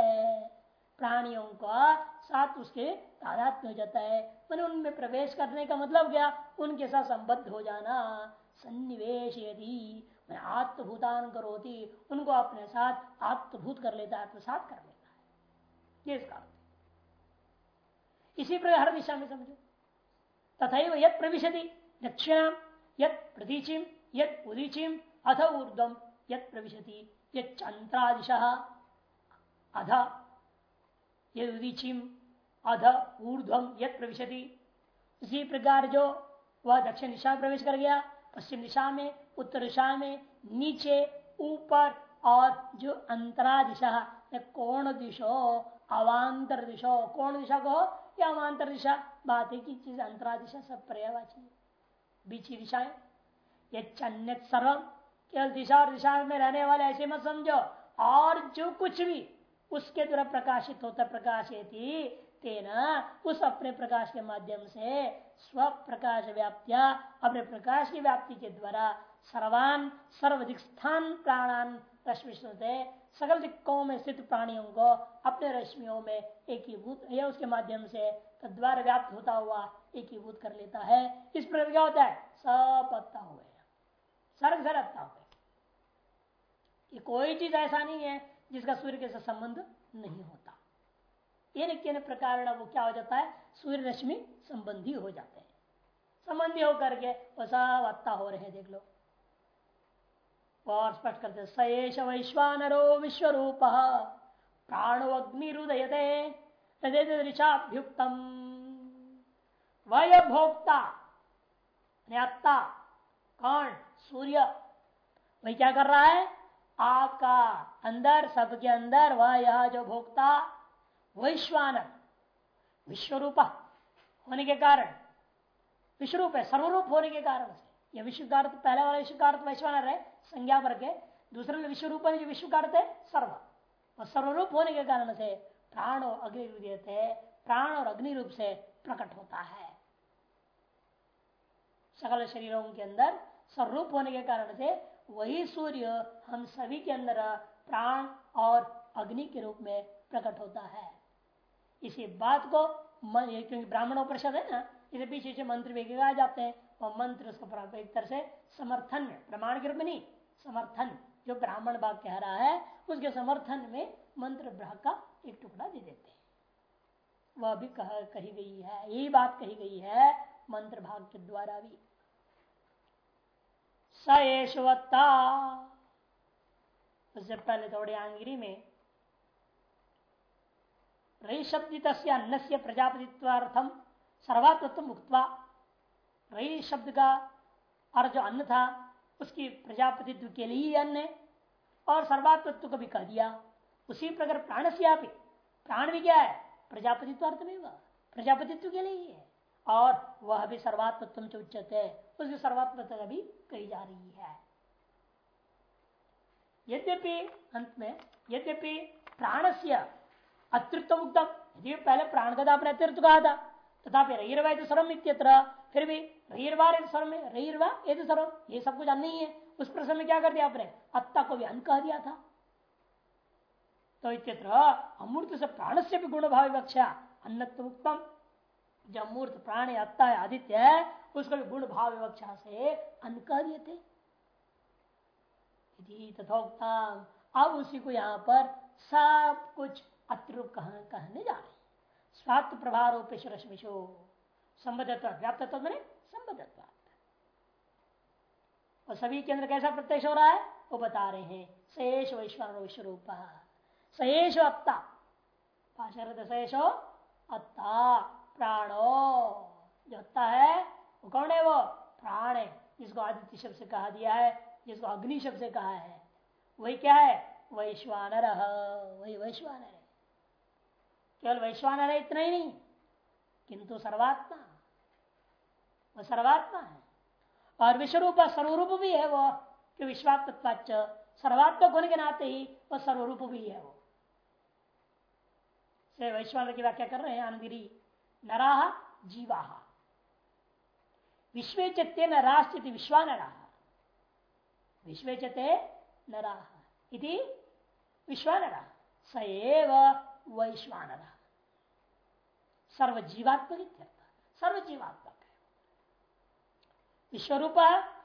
S1: प्राणियों का साथ उसके तादात्म्य हो जाता है। मैंने उनमें प्रवेश करने का मतलब क्या? उनके साथ संबद्ध हो जाना। सन्निवेश यदि मैं आत्मभूतान करोती। उनको अपने साथ आत्मभूत कर लेता आत्मसात कर लेता है। ये इसका इसी प्रकार हर दिशा में समझो। तथा यद प्रविशति दक्षिणाम यद प्रतीचिम यद उदीचिम, अथ ऊर्धम यद प्रविशति। यद चंद्रादिश अध यदीचिम अध ऊर्ध्वम यद प्रविशति। इसी प्रकार जो वह दक्षिण दिशा में प्रवेश कर गया, पश्चिम दिशा में, उत्तर दिशा में, नीचे, ऊपर और जो अंतरा दिशा कोण दिशो, अवान्तर दिशो। कोण दिशा को या अवान्तर दिशा? बात है की चीज़ अंतरा दिशा सब पर्यावाची बीच दिशाएँ। ये चन्य सर्व। केवल दिशा और दिशा में रहने वाले ऐसे मत समझो। और जो कुछ भी उसके द्वारा प्रकाशित होता प्रकाशित तेना उस अपने प्रकाश के माध्यम से स्व प्रकाश व्याप्तिया, अपने प्रकाश की व्याप्ति के द्वारा सर्वान सर्वाधिक स्थान प्राणान रश्मि सकल दिक्कों में स्थित प्राणियों को अपने रश्मियों में एकीभूत, या उसके माध्यम से तद्वारा व्याप्त होता हुआ एकीभूत कर लेता है। इस प्रकार क्या होता है? सब पत्ता हुए सर्ग सरता हुए कोई चीज़ ऐसा नहीं है जिसका सूर्य के साथ संबंध नहीं होता। इन प्रकार वो क्या हो जाता है? सूर्य रश्मि संबंधी हो जाते हैं। संबंधी होकर के वो सब अत्ता हो रहे हैं, देख लो। और स्पष्ट करते सयेश वैश्वानरो विश्व रूप प्राणो अग्निरुदयते ऋषाभ्युक्तम वय भोक्ता कौन? सूर्य। वही क्या कर रहा है? आपका अंदर, सबके अंदर वह यह जो भोक्ता वैश्वान विश्व रूप होने के कारण, विश्वरूप है, सर्वरूप होने के कारण से। यह विश्व का अर्थ पहला वाला विश्व का अर्थ वैश्वानर है, संज्ञा वर्ग है। दूसरे में विश्व रूप जो विश्व का अर्थ है, सर्व। और सर्वरूप होने के कारण से प्राण और अग्नि प्राण और अग्नि रूप से प्रकट होता है। सकल शरीरों के अंदर स्वरूप होने के कारण से वही सूर्य हम सभी के अंदर प्राण और अग्नि के रूप में प्रकट होता है। इसी बात को क्योंकि ब्राह्मण उपनिषद है ना इसे पीछे से मंत्र भी आ जाते हैं। और मंत्र उसको एक तरह से समर्थन में प्रमाण के रूप में नहीं समर्थन जो ब्राह्मण भाग कह रहा है उसके समर्थन में मंत्र भाग का एक टुकड़ा दे देते हैं। वह भी कह, कही गई है यही बात कही गई है मंत्र भाग के द्वारा भी। सएशवत्ता उससे पहले थोड़े आंगिरी में रही शब्द अन्न से प्रजापतित्वार्थम सर्वात्व मुक्तवा रही शब्द का और जो अन्न था, उसकी प्रजापतित्व के लिए अन्न है और सर्वात्व को भी कह दिया। उसी प्रकार प्राण से आप प्राण भी क्या है? प्रजापतित्व अर्थ में वह प्रजापतित्व के लिए ही है। और वह भी सर्वात्म से उच्चत है। उसकी सर्वात्मता भी कही जा रही है। यद्यपि, अंत में, यद्यपि प्राण से अतृत्व उत्तम यदि पहले प्राण का आपने अतिरिक्त कहा था, तथापि रईरवा तो सर्वम इत्यत्र, फिर भी रईरवा सर्व में रईरवा ये तो सर्व ये सब कुछ अन्न ही है। उस प्रश्न में क्या कर दिया आपने? अत्ता को भी अन्न कह दिया था। तो इत्यत्र अमूर्त से प्राण से भी गुण भाव विवक्षा अन्नत्व उत्तम जो मूर्त प्राण अत्ता है आदित्य है उसको भी गुण भाव विवक्षा से अन्न कह दिए थे तथोक्तम, अब उसी को यहाँ पर सब कुछ अत्रुप कहने जा रहे स्वात्थ प्रभाव रूपेश रश्मिशो संबद्धत्व व्याप्तत्व मैंने संबद्धत्व और सभी के अंदर कैसा प्रत्यक्ष हो रहा है? वो बता रहे हैं शेष वैश्वर विश्व रूप सहेश अत्ता सहेशो अत्ता। प्राणो। जो अत्ता है, वो कौन है वो? प्राण। है जिसको आदित्य शब्द से कहा दिया है, जिसको अग्नि शब्द से कहा है। वही क्या है? वैश्वानर। वही वैश्वानर है। केवल वैश्वानर है इतना ही नहीं, किंतु सर्वात्मा। वह सर्वात्मा है। और विश्वरूप सर्वरूप भी है वो, कि विश्वात्मत्वाच सर्वात्मक होने के नाते ही वह सर्वरूप भी है वो। से वैश्वान की व्याख्या कर रहे हैं आनंदगिरी नरा जीवा। विश्व चते नराश्चित विश्वानरा। विश्व चते नरा विश्वानरा सएव वैश्वानर। सर्व जीवात्मक सर्व जीवात्मक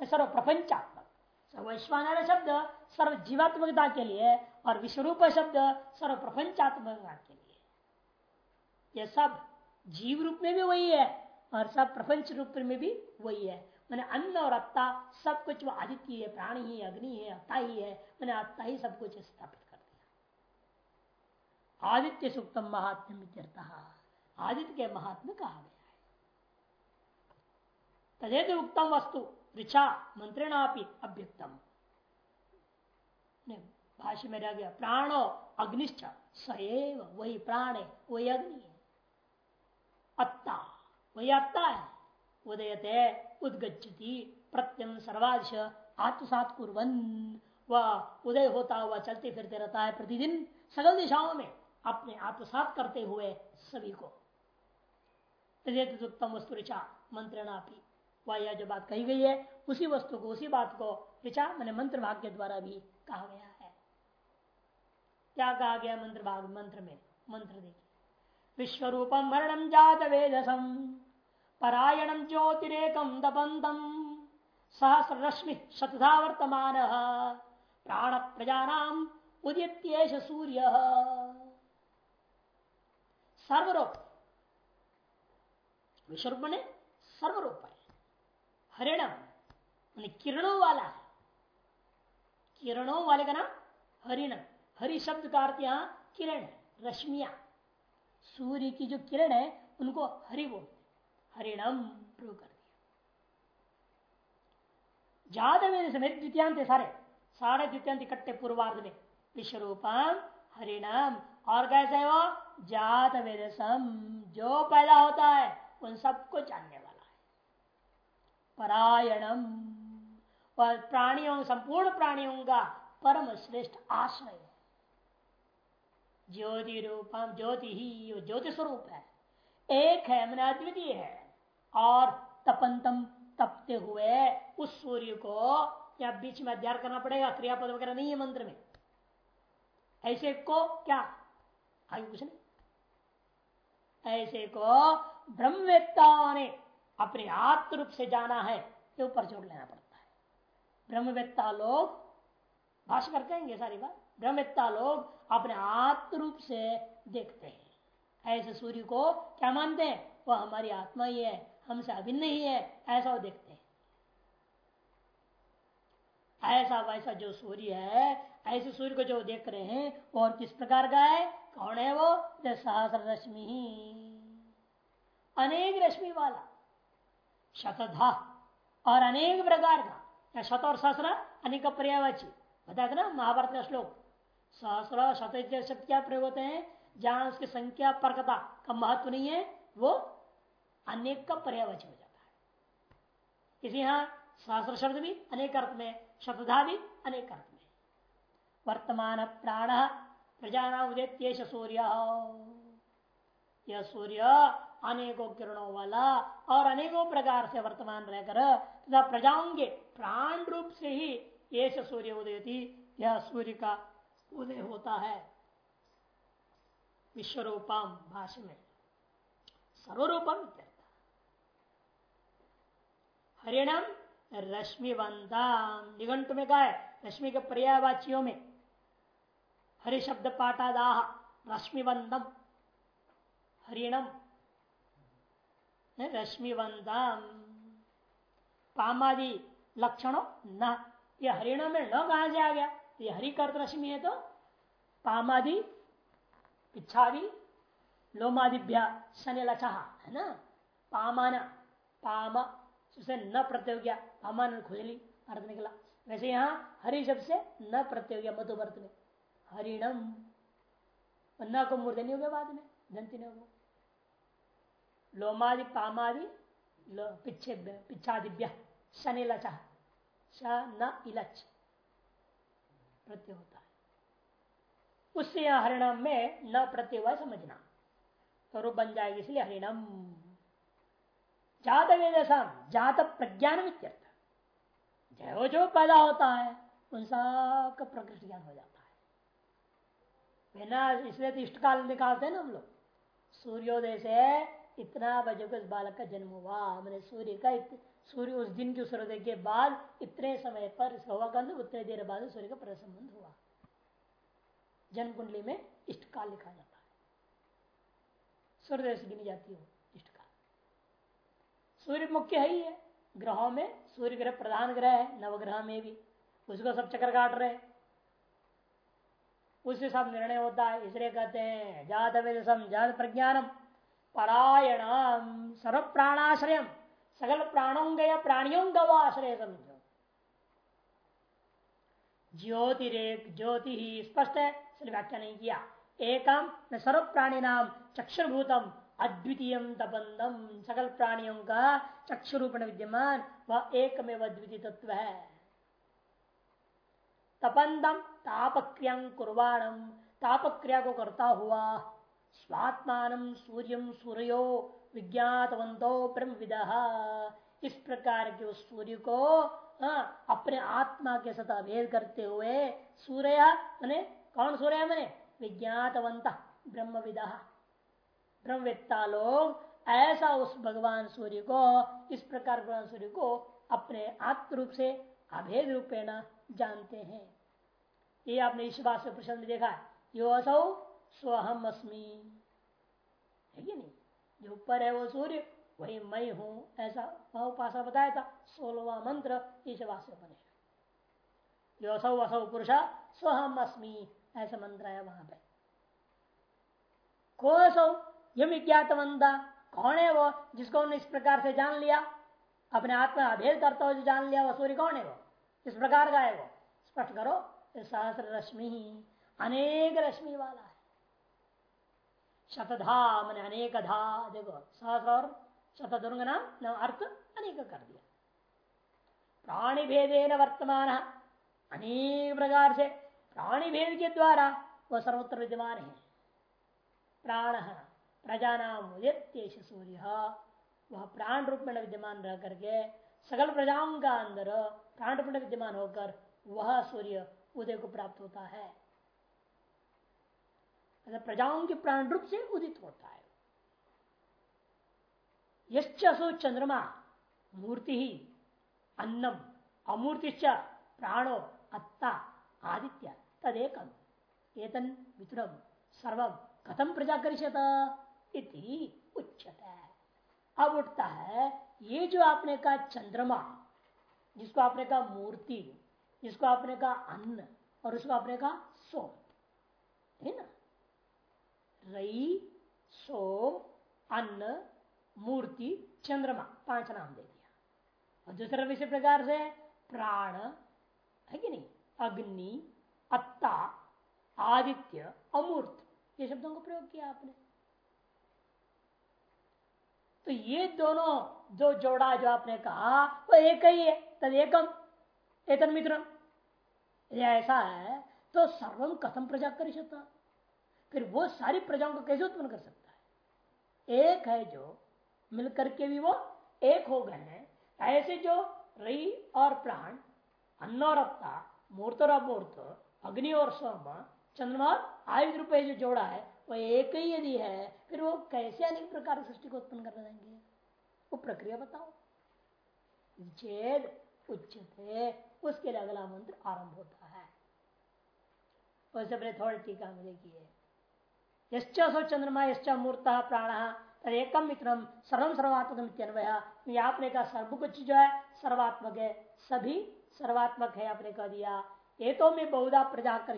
S1: है सर्व प्रपंचात्मक वैश्वानर शब्द सर्व जीवात्मकता के लिए और विश्वरूप शब्द सर्व प्रपंचात्मकता के लिए। यह सब जीव रूप में भी वही है और सब प्रपंच रूप में भी वही है। मैंने अन्न और अत्ता सब कुछ वो आदित्य है, प्राणी ही, अग्नि है अत्ता ही है। मैंने अत्ता ही सब कुछ स्थापित कर दिया। आदित्य सुक्तम महात्म्य आदित्य के महात्म कहा गया तदेत उत्तम वस्तु, ऋचा, मंत्रेणापि अभ्युक्तम भाष्य में रह गया, प्राणो अग्निश्च सएव वही प्राण है वही अग्नि है। अत्ता। वही अत्ता है। उदयते उदगछति प्रत्यम सर्वादश, आत्मसात कुरन वह उदय होता हुआ चलते फिरते रहता है प्रतिदिन, सगल दिशाओं में अपने आत्मसात करते हुए सभी को। उत्तम वस्तु ऋचा, मंत्रणापी। वह यह जो बात कही गई है, उसी वस्तु को, उसी बात को ऋचा मैंने मंत्र भाग के द्वारा भी कहा गया है। क्या कहा गया मंत्र भाग, मंत्र में? मंत्र देखिए। विश्व मरणम जात वेदसम परायणम ज्योतिरेकम दपंतम सहस्र रश्मि शतधा वर्तमान प्राण प्रजानाम उदित सूर्य। सर्वरूप। विश्वरूप ने सर्वरूप। है हरिणम किरणों वाला है किरणों वाले का नाम हरिण हरि शब्द का अर्थ यहाँ किरण, रश्मिया। सूर्य की जो किरण है, उनको हरि बोलते हरिणम प्रो कर दिया। ज़्यादा में समेत द्वितीयांत सारे। साढ़े द्वितीयांत इकट्ठे पूर्वार्ध में। विश्व रूपम हरिणम। और कैसे वो? जात वेदसम जो पैदा होता है, उन सबको जानने वाला है। परायणम। प्राणियों, संपूर्ण प्राणियों का परम श्रेष्ठ आश्रय ज्योति रूपम ज्योति ही ज्योति स्वरूप है। एक है मैंने अद्वितीय है, और तपंतम तपते हुए उस सूर्य को या बीच में अध्ययन करना पड़ेगा, क्रियापद वगैरह नहीं है मंत्र में। ऐसे को क्या? आगे कुछ नहीं। ऐसे को ब्रह्मवेत्ताओं ने अपने आत्म रूप से जाना है, ये ऊपर जोड़ लेना पड़ता है। ब्रह्मवेत्ता लोग भाषकर कहेंगे सारी बात। ब्रह्मवेत्ता लोग अपने आत्म रूप से देखते हैं। ऐसे सूर्य को क्या मानते हैं? वह हमारी आत्मा ही है, हमसे अभिन्न ही है, ऐसा वो देखते हैं। ऐसा वैसा जो सूर्य है, ऐसे सूर्य को जो देख रहे हैं और किस प्रकार का है? कौन है वो? सहस्र रश्मि ही। अनेक रश्मि वाला, शतधा, और अनेक प्रकार का। शत और सहस्र, अनेक पर्यावाची बताया था ना, महाभारत का श्लोक। सहस्र शत शब्द क्या प्रयोग होते हैं? जहाँ उसकी संख्या परकता का महत्व नहीं है, वो अनेक का पर्यावचन हो जाता है। इसी यहाँ सहस्र शब्द भी अनेक अर्थ में शतधा भी अनेक अर्थ में। वर्तमान प्राण प्रजा उदेत्येश सूर्य। यह सूर्य अनेकों किरणों वाला और अनेकों प्रकार से वर्तमान रहकर तथा प्रजाओं के प्राण रूप से ही ये सूर्य उदय यह सूर्य का उदय होता है विश्वरूपम भाषा में। सर्वरूपम हरिणम रश्मिवंतम निघंट में कहा है, रश्मि के पर्यावाचियों में। हरि शब्द पाटादाह रश्मिवंतम हरिणम रश्मिवंतम पामादि लक्षणों, न। ये हरिणों में न कहा आ गया। ये हरि कर्त रश्मि है तो पामादि पिछादि लोमादिभ्या शनि लचहा है ना? पामाना पाम से न प्रत्यय पामान खुजली अर्थ निकला। वैसे यहाँ हरि शब्द से न प्रत्यय गया मधुवर्त में। हरिणम न को मूर्धन हो गया बाद में दंती ने हो लोमादि पामादि लो, पिछे पिछादिभ्य शनि लचा श न इलच प्रत्यय होता है। उससे यहाँ हरिणम में न प्रत्यय हुआ समझना। तो रूप बन जाएगी, इसलिए हरिणम। जात वेदसाम जात प्रज्ञान जो जो पैदा होता है, उन सबका प्रकृति ज्ञान हो जाता है। बिना इसलिए तो इष्टकाल निकालते हैं ना हम लोग। सूर्योदय से इतना बजे को इस बालक का जन्म हुआ मैंने सूर्य का सूर्य उस दिन के सूर्योदय के बाद इतने समय पर हुआ उतने देर बाद सूर्य का प्रसंबंध हुआ। जन्म कुंडली में इष्ट काल लिखा जाता है। सूर्योदय से गिनी जाती हो इष्ट काल सूर्य मुख्य है ही है। ग्रहों में सूर्य ग्रह प्रधान ग्रह है, नवग्रह में भी। उसको सब चक्कर काट रहे उससे सब निर्णय होता है, इसलिए कहते हैं जात वेद जात प्रज्ञानम, परायणम सर्व प्राणाश्रयम सकल प्राणों या प्राणियों का वो आश्रय समझो ज्योतिरेक ज्योति ही स्पष्ट है, इसलिए व्याख्या नहीं किया। एकम न सर्व प्राणी नाम चक्षुर्भूतम अद्वितीय तपंदम। सकल प्राणियों का चक्षु रूपण विद्यमान, वह एकमे अद्वितीय तत्व है। तपंदम, तापक्रिया कुर्वाणम तापक्रिया को करता हुआ, स्वात्मान सूर्यम सूर्यो विज्ञातवंतो ब्रह्म इस प्रकार के उस सूर्य को हाँ, अपने आत्मा के साथ अभेद करते हुए सूर्य मैंने कौन सूर्य मैंने? विज्ञातवंत ब्रह्म विदा। ब्रह्मवेत्ता लोग ऐसा उस भगवान सूर्य को इस प्रकार भगवान सूर्य को अपने आत्म रूप से अभेद रूपेण जानते हैं। ये आपने इस बात से प्रश्न में देखा यो असौ स्वहम अस्मी है कि नहीं? जो ऊपर है वो सूर्य, वही मैं हूँ, ऐसा उपासना बताया था, सोलवा मंत्र इस बात से बनेगा यो असौ असौ पुरुषा, स्वहम अस्मी, ऐसा मंत्र है वहाँ पे। को सौ यम ज्ञातवंता कौन है वो जिसको उन्होंने इस प्रकार से जान लिया? अपने आत्मा अभेद करता हो जो जान लिया वो सूर्य कौन है वो? इस प्रकार का है वो। स्पष्ट करो सहस्र रश्मि ही, अनेक रश्मि वाला है। शतधा मैंने अनेक धा देखो सहस्र और शतदुर्ग नाम अर्थ अनेक कर दिया। प्राणी भेदे न वर्तमान अनेक प्रकार से प्राणी भेद के द्वारा वह सर्वत्र विद्यमान है। प्राण प्रजा नाम सूर्य, वह प्राण रूप में विद्यमान रह करके सकल प्रजाओं का अंदर प्राण रूप में विद्यमान होकर वह सूर्य उदय को प्राप्त होता है। प्रजाओं के प्राण रूप से उदित होता है। यशो चंद्रमा, मूर्ति ही, अन्नम, अमूर्ति प्राणो, अत्ता, आदित्य तदेकम एतन वितुरम सर्वम कथम प्रजा करिष्यत अब उठता है, ये जो आपने कहा चंद्रमा, जिसको आपने कहा मूर्ति, जिसको आपने कहा अन्न, और उसको आपने कहा सोम, है ना? रई, सोम, अन्न, मूर्ति, चंद्रमा, पाँच नाम दे दिया। और दूसरा विषय प्रकार से प्राण, है कि नहीं? अग्नि, अत्ता, आदित्य, अमूर्त, ये शब्दों को प्रयोग किया आपने। तो ये दोनों जो जोड़ा जो आपने कहा, वो एक ही है, तद एकम, एतन मित्र ऐसा है तो सर्वम कथम प्रजा कर सकता फिर वो सारी प्रजाओं को कैसे उत्पन्न कर सकता है? एक है जो मिलकर के भी वो एक हो गए हैं। ऐसे जो रई और प्राण, अन्न और अप्ता मूर्त और अमूर्त, अग्नि और सोम चंद्रमा आयुध रुपये जो जोड़ा है, वो एक ही यदि है, फिर वो कैसे अनेक प्रकार सृष्टि को उत्पन्न कर देंगे? वो प्रक्रिया बताओ। छेद उच्चते, उसके लिए अगला मंत्र आरंभ होता है। वैसे पहले थोड़ी टीका में देखिए। यश्चो चंद्रमा, यश्च मूर्त, प्राण। एकम मित्रम सर्वम सर्वात्मक आपने कहा सर्व कुछ जो है, सर्वात्मक है। सभी सर्वात्मक है आपने कह दिया। ये तो मैं बहुधा प्रजा कर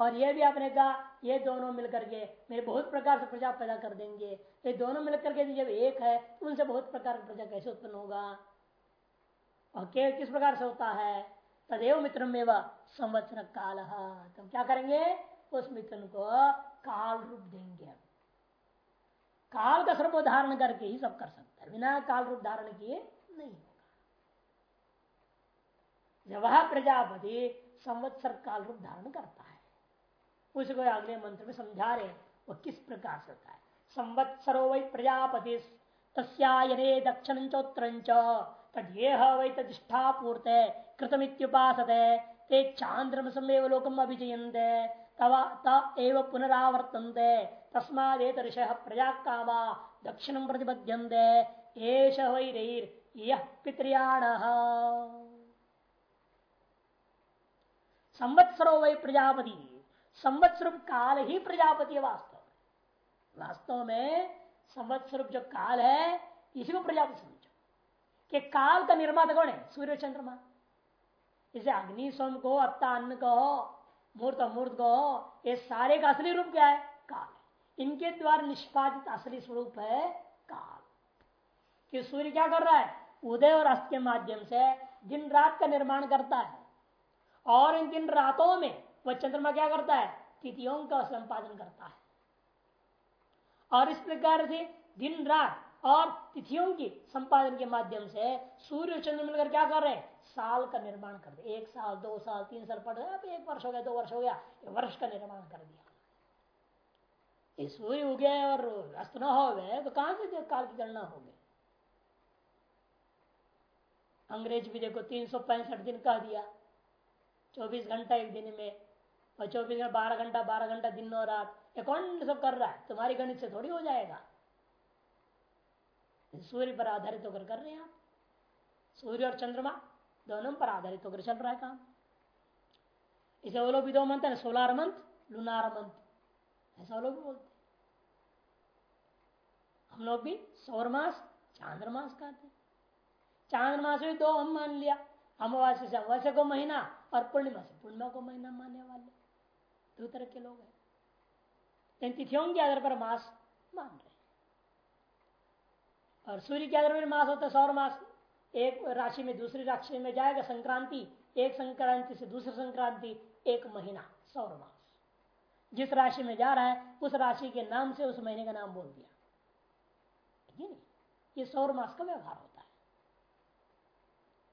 S1: और ये भी आपने कहा, ये दोनों मिलकर के मेरे बहुत प्रकार से प्रजा पैदा कर देंगे। ये दोनों मिलकर के जब एक है तो उनसे बहुत प्रकार की प्रजा कैसे उत्पन्न होगा? और के, किस प्रकार से होता है? तदेव मित्र में वह संवत्सर काल तो क्या करेंगे? उस मित्र को काल रूप देंगे हम काल का स्वरूप धारण करके ही सब कर सकता है। बिना काल रूप धारण किए नहीं होगा। वह प्रजापति संवत्सर काल रूप धारण करता है उसको अगले मंत्र में समझा रहे वह किस प्रकार से होता है? संवत्सरो वै प्रजापति तस्यायने दक्षिण चोत्र तद्ये वै तदिष्ठापूर्त कृतमित्युपासते, ते चांद्रम समेव लोकम अभिजयन्ते। तव तव पुनरावर्तन्ते। तस्मादेत ऋष प्रजा कामा दक्षिण प्रतिबध्यन्ते एष वैरैर संवत्सरो वै प्रजापति। संवत्सर काल ही प्रजापति है वास्तव। वास्तव में संवत्सर जो काल है इसी को प्रजापति समझो कि काल का निर्माता कौन है? सूर्य चंद्रमा इसे अग्नि सोम को अत्ता अन्न कहो मूर्त अमूर्त कहो ये सारे का असली रूप क्या है? काल। इनके द्वारा निष्पादित असली स्वरूप है काल। कि सूर्य क्या कर रहा है? उदय और अस्त के माध्यम से दिन रात का निर्माण करता है। और इन दिन रातों में वह चंद्रमा क्या करता है? तिथियों का संपादन करता है। और इस प्रकार से दिन रात और तिथियों की संपादन के माध्यम से सूर्य चंद्र मिलकर क्या कर रहे हैं? साल का निर्माण कर दे एक साल, दो साल, तीन साल पढ़ अब एक वर्ष हो गया, दो वर्ष हो गया वर्ष का निर्माण कर दिया। सूर्य गया और अस्त न हो गए तो कहाँ से काल की गणना हो गई? अंग्रेज़ भी देखो तीन सौ पैंसठ दिन कह दिया। चौबीस घंटा एक दिन में और चौबीस घंटा, बारह घंटा बारह घंटा दिन और रात। ये कौन सब कर रहा है? तुम्हारी गणित से थोड़ी हो जाएगा। सूर्य पर आधारित होकर कर रहे हैं आप। सूर्य और चंद्रमा दोनों पर आधारित होकर चल रहा है काम। इसे वो लोग भी दो मंथ है, सोलार मंथ लुनार मंथ ऐसा लोग भी बोलते हम लोग भी सौर मास, चांद्र चांद्रमास कहते चांद्रमास भी दो हम मान लिया। अमावास्य से अमावस्या को महीना और पूर्णिमा से पूर्णिमा को महीना मानने वाले। दो तरह के लोग हैं। तिथियों के आधार पर मास मान रहे और सूर्य के पर मास होता है सौर मास। एक राशि में दूसरी राशि में जाएगा संक्रांति, एक संक्रांति से दूसरी संक्रांति, एक महीना, सौर मास। जिस राशि में जा रहा है, उस राशि के नाम से उस महीने का नाम बोल दिया। ये सौर मास का व्यवहार होता है।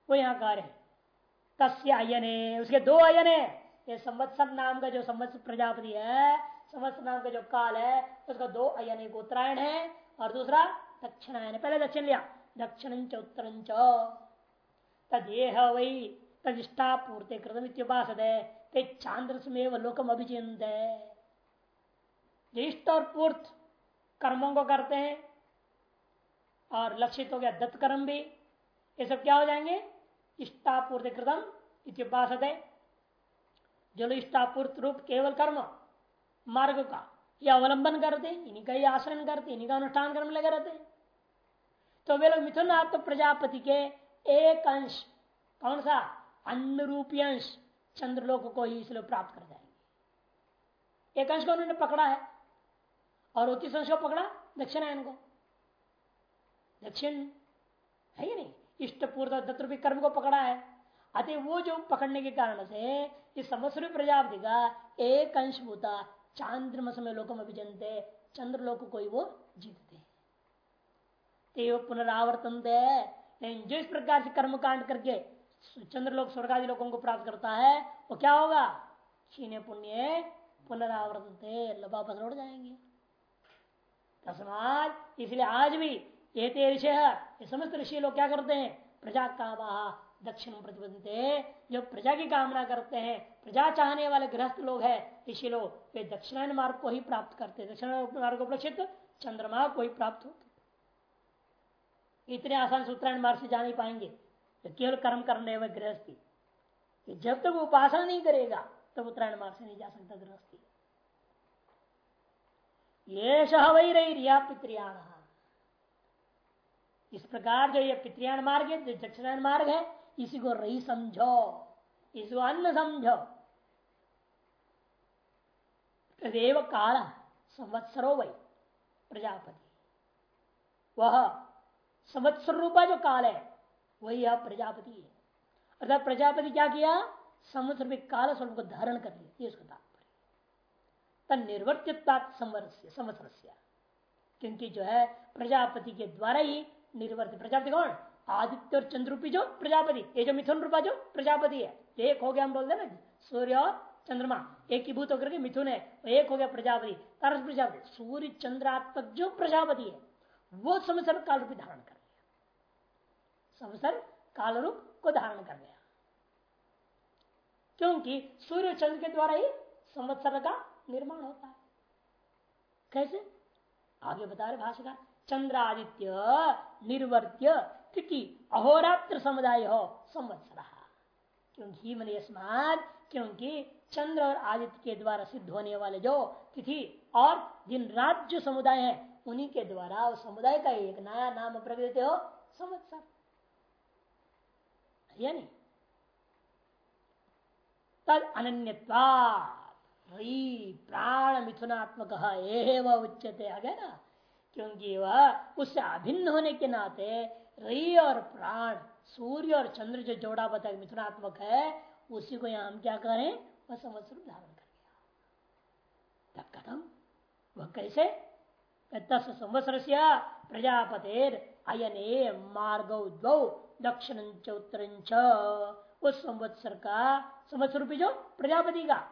S1: वो यहाँ कार्य है, तस्य अयने, उसके दो अयन। है ये संवत्सर नाम का जो संवत्सर प्रजापति है, संवत्सर नाम का जो काल है, उसका दो अयन एक उत्तरायण है, और दूसरा दक्षिणायन, पहले दक्षिण लिया। दक्षिण च, उत्तर तदेह वही तदिष्टा पूर्ति कृतम इत्युपास ते चांद्र लोकम अभिचिंत इष्ट और पूर्त कर्मों को करते हैं, और लक्षित हो गया दत्त कर्म भी। ये सब क्या हो जाएँगे? इष्टापूर्ति कृतम इत्युपास जो इष्टापूर्त रूप केवल कर्म, मार्ग का। या अवलंबन करते, इन्हीं का ही आश्रय करते, इन्हीं का अनुष्ठान कर्म लगे रहते तो वे लोग मिथुन आत्म प्रजापति के एक अंश, कौन सा? अन्न रूपी अंश चंद्रलोक को ही इसलिए प्राप्त कर जाएँगे। एक अंश को उन्होंने पकड़ा है, और उसी अंश को पकड़ा, दक्षिणायन को। दक्षिण है ही नहीं? इष्ट पूर्व दत्त कर्म को पकड़ा है। अतः वो जो पकड़ने के कारण से इस समस्या प्रजापति का एक अंश होता चांद्रमस में लोकम अभिजनते चंद्र लोक को ही वो जीतते। ते पुनरावर्तन लेकिन जो इस प्रकार से कर्म कांड करके चंद्र लोक स्वर्ग आदि लोगों को प्राप्त करता है, वो क्या होगा? क्षीण पुण्य पुनरावर्तन वापस लौट जाएँगे। तस्मात इसलिए आज भी ये ऋषि समस्त ऋषि लोग क्या करते हैं? प्रजा कामा दक्षिण प्रतिबंधते जो प्रजा की कामना करते हैं, प्रजा चाहने वाले गृहस्थ लोग हैं, ऋषि लोग, वे दक्षिणायन मार्ग को ही प्राप्त करते हैं। दक्षिण मार्ग उपलक्षित चंद्रमा को ही प्राप्त होते इतने आसान से उत्तरायण मार्ग से जा नहीं पाएँगे। तो केवल कर्म करने वाले गृहस्थी। जब तक तो उपासना नहीं करेगा, तब तो उत्तरायण मार्ग से नहीं जा सकता गृहस्थी। ये वही रही रिया पित्रियाण। इस प्रकार जो ये पित्रियाण मार्ग है दक्षिणायन मार्ग है इसी को रही समझो इसको अन्न समझो। तदेव काल संवत्सरो वही प्रजापति। वह संवत्सर रूपा जो काल है, वही यह प्रजापति है। अर्थात प्रजापति क्या किया? संवत्सर काल स्वरूप को धारण कर लिया। उसका तात्पर्य निर्वर्तित संवत्सर क्योंकि जो है, प्रजापति के द्वारा ही निर्वर्त प्रजापति कौन? आदित्य और चंद्र रूपी जो प्रजापति, ये जो मिथुन रूपा जो प्रजापति है एक हो गया हम बोलते ना सूर्य और चंद्रमा, एक ही भूत होकर के मिथुन है एक हो गया प्रजापति तरस प्रजापति, सूर्य चंद्रात्मक जो प्रजापति है, वो संवत्सर काल रूपी धारण कर लिया संवत्सर काल रूप को धारण कर लिया क्योंकि सूर्य चंद्र के द्वारा ही संवत्सर का निर्माण होता है। कैसे? आगे बता रहे भाषा चंद्रादित्य निर्वर्त्य तिथि अहोरात्र समुदाय हो, संवत्सर। क्योंकि मन स्मार्ट क्योंकि चंद्र और आदित्य के द्वारा सिद्ध होने वाले जो तिथि और दिन रात जो समुदाय है, उन्हीं के द्वारा उस समुदाय का एक नया नाम प्रकट हो, संवत्सर। यानी, तद अन्यता प्राण मिथुनात्मक एवं उच्चते आ गया ना? क्योंकि वह उससे अभिन्न होने के नाते रई और प्राण, सूर्य और चंद्र जो जोड़ा बता मिथुनात्मक है, उसी को यहाँ हम क्या करें वह संवत्सर धारण कर गया तब कथम? वह कैसे? तस् संवत्सर प्रजापतेर अयने मार्ग दक्षिण उत्तर उस संवत्सर का, संवत्सर रूपी जो प्रजापति का।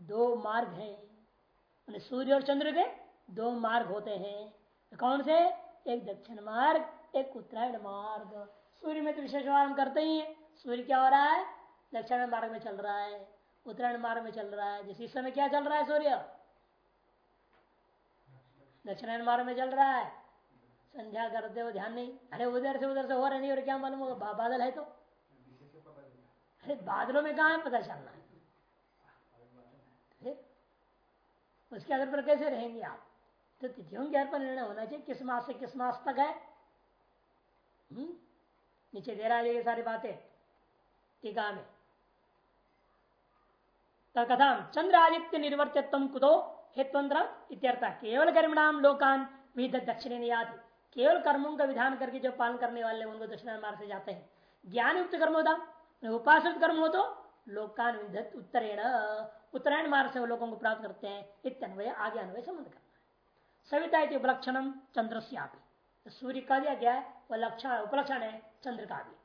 S1: दो मार्ग है। सूर्य और चंद्र के दो मार्ग होते हैं। कौन से? एक दक्षिण मार्ग एक उत्तरायण मार्ग। सूर्य में तो विशेष हम करते ही है। सूर्य क्या हो रहा है? दक्षिण मार्ग में चल रहा है। उत्तरायण मार्ग में चल रहा है। जिस समय क्या चल रहा है सूर्य? दक्षिणायन मार्ग में चल रहा है। संध्या करते हो ध्यान नहीं। अरे उधर से उधर से हो रहे नहीं, और क्या मालूम होगा? बादल है तो। अरे बादलों में कहा है पता चलना है? उसके आधार पर कैसे रहेंगे आप? तो तिथियों के आधार पर निर्णय होना चाहिए। किस मास से किस मास तक है? हम्म? नीचे दे रहा है ये सारी बातें। टीका में। कथा चंद्र आदित्य निर्वर्तित्व कुतो हेतुअंतर इत्यर्थ केवल कर्मणाम लोकान विध दक्षिण याद केवल कर्मों का विधान करके जो पालन करने वाले उनको दक्षिण मार्ग से जाते हैं। ज्ञान युक्त कर्म होता उपासित कर्म हो तो लोकान विधत उत्तरेण, उत्तरायण मार्ग से लोगों को प्राप्त करते हैं, इत्यन्वय आगे अन्वय संबंध करना है। सविता उपलक्षण चंद्र से सूर्य का दिया गया है वह लक्षण उपलक्षण है चंद्र का भी।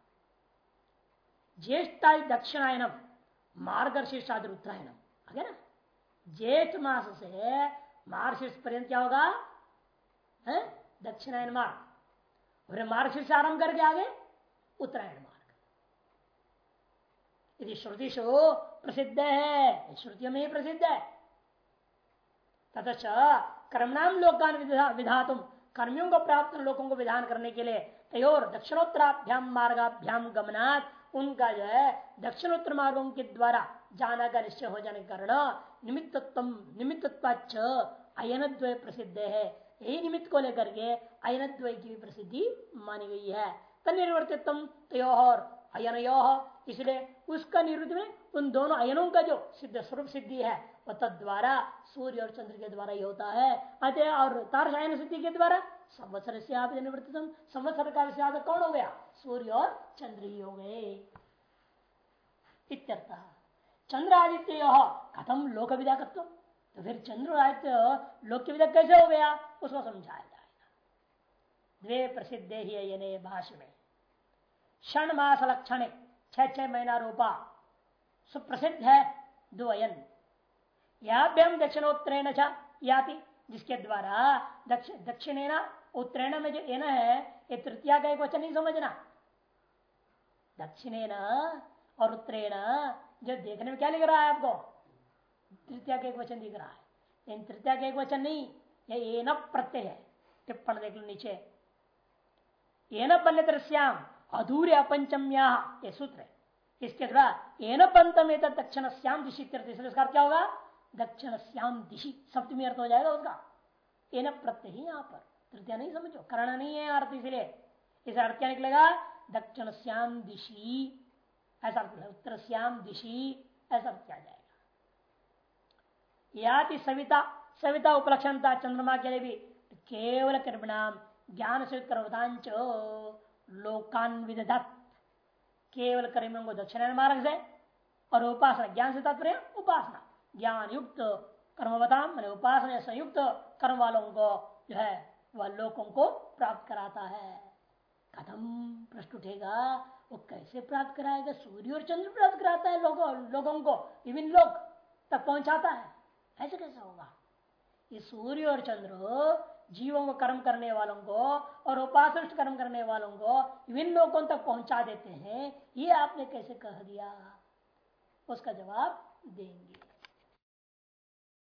S1: ज्येष्ठा दक्षिणायनम, मार्गशीर्षाद उत्तरायणम आगे ना? जेठ मास से मार्गशीर्ष पर्यंत क्या होगा? दक्षिणायन मार्ग। और मार्गशीर्ष आरंभ करके आगे उत्तरायण मार्ग। यदि श्रुतिशु प्रसिद्ध है श्रुतियों में ही प्रसिद्ध है तथा कर्मणाम लोकान विधा तुम कर्मियों को प्राप्त, लोगों को विधान करने के लिए। तयोर दक्षिणोत्तराभ्याम मार्गाभ्याम गमनाथ उनका जो है, दक्षिणोत्तर मार्गों के द्वारा जाना का निश्चय हो जाने के कारण निमित्तत्व निमित्तत्वाच अयन द्वय प्रसिद्ध है। यही निमित्त को लेकर के अयन द्वय की भी प्रसिद्धि मानी गई है। तनिर्वर्तित्व तयोर अयन इसलिए उसका निवृत्ति में उन दोनों अयनों का जो सिद्ध, स्वरूप सिद्धि है वह तद्वारा सूर्य और चंद्र के द्वारा ही होता है। अतः और तारसायन सिद्धि के द्वारा संवत्सर से आप निवृत्तम संवत्सर का विषय कौन हो गया? सूर्य और चंद्र ही हो गए। इत्यर्थ चंद्र आदित्य कथम लोक विदा कर तो फिर चंद्र आदित्य लोक विदा कैसे हो गया? उसको समझाया जाएगा। द्वे प्रसिद्ध ही है ये भाष्य में क्षण मास लक्षण छह छह महीना रूपा। सुप्रसिद्ध है द्वयन। याभ्यम दक्षिणोत्तरेण याति, जिसके द्वारा दक्षिण उत्तरेण में जो एन है, ये तृतीया का एक वचन नहीं समझना। दक्षिण और उत्तरेण जो देखने में क्या लिख रहा है आपको? तृतीया का एक वचन दिख रहा है। लेकिन तृतीया का एक वचन नहीं, ये एन प्रत्यय है। टिप्पण देख लो नीचे। एन पल्य श्याम अधूर्य अपंचम्या ये सूत्र है। इसके द्वारा एन पंतम दक्षिण श्याम दिशी इसका क्या होगा? दक्षिण श्याम दिशी सप्तमी अर्थ हो जाएगा उसका। एन प्रत्यय ही यहाँ पर। तृतीय नहीं समझो। करण नहीं है अर्थ इसलिए। इस अर्थ क्या निकलेगा? दक्षिण श्याम दिशी। ऐसा उत्तर श्याम दिशी। ऐसा क्या जाएगा। याति सविता सविता उपलक्षणता चंद्रमा के लिए भी केवल कृपणाम। ज्ञान से कर्मतांच लोकान विदधत केवल कर्मियों को दक्षिण मार्ग से और उपासना, ज्ञान से तात्पर्य उपासना। ज्ञान युक्त कर्मवताम, मैंने उपासना संयुक्त कर्म वालों को जो है, वह लोगों को प्राप्त कराता है। कदम प्रश्न उठेगा वो कैसे प्राप्त कराएगा? सूर्य और चंद्र प्राप्त कराता है लोगों लोगों को, विभिन्न लोग तक पहुंचाता है। ऐसे कैसे होगा? ये सूर्य और चंद्र जीवों को कर्म करने वालों को और उपासन कर्म करने वालों को विभिन्न लोगों तक पहुँचा देते हैं। ये आपने कैसे कह दिया? उसका जवाब देंगे।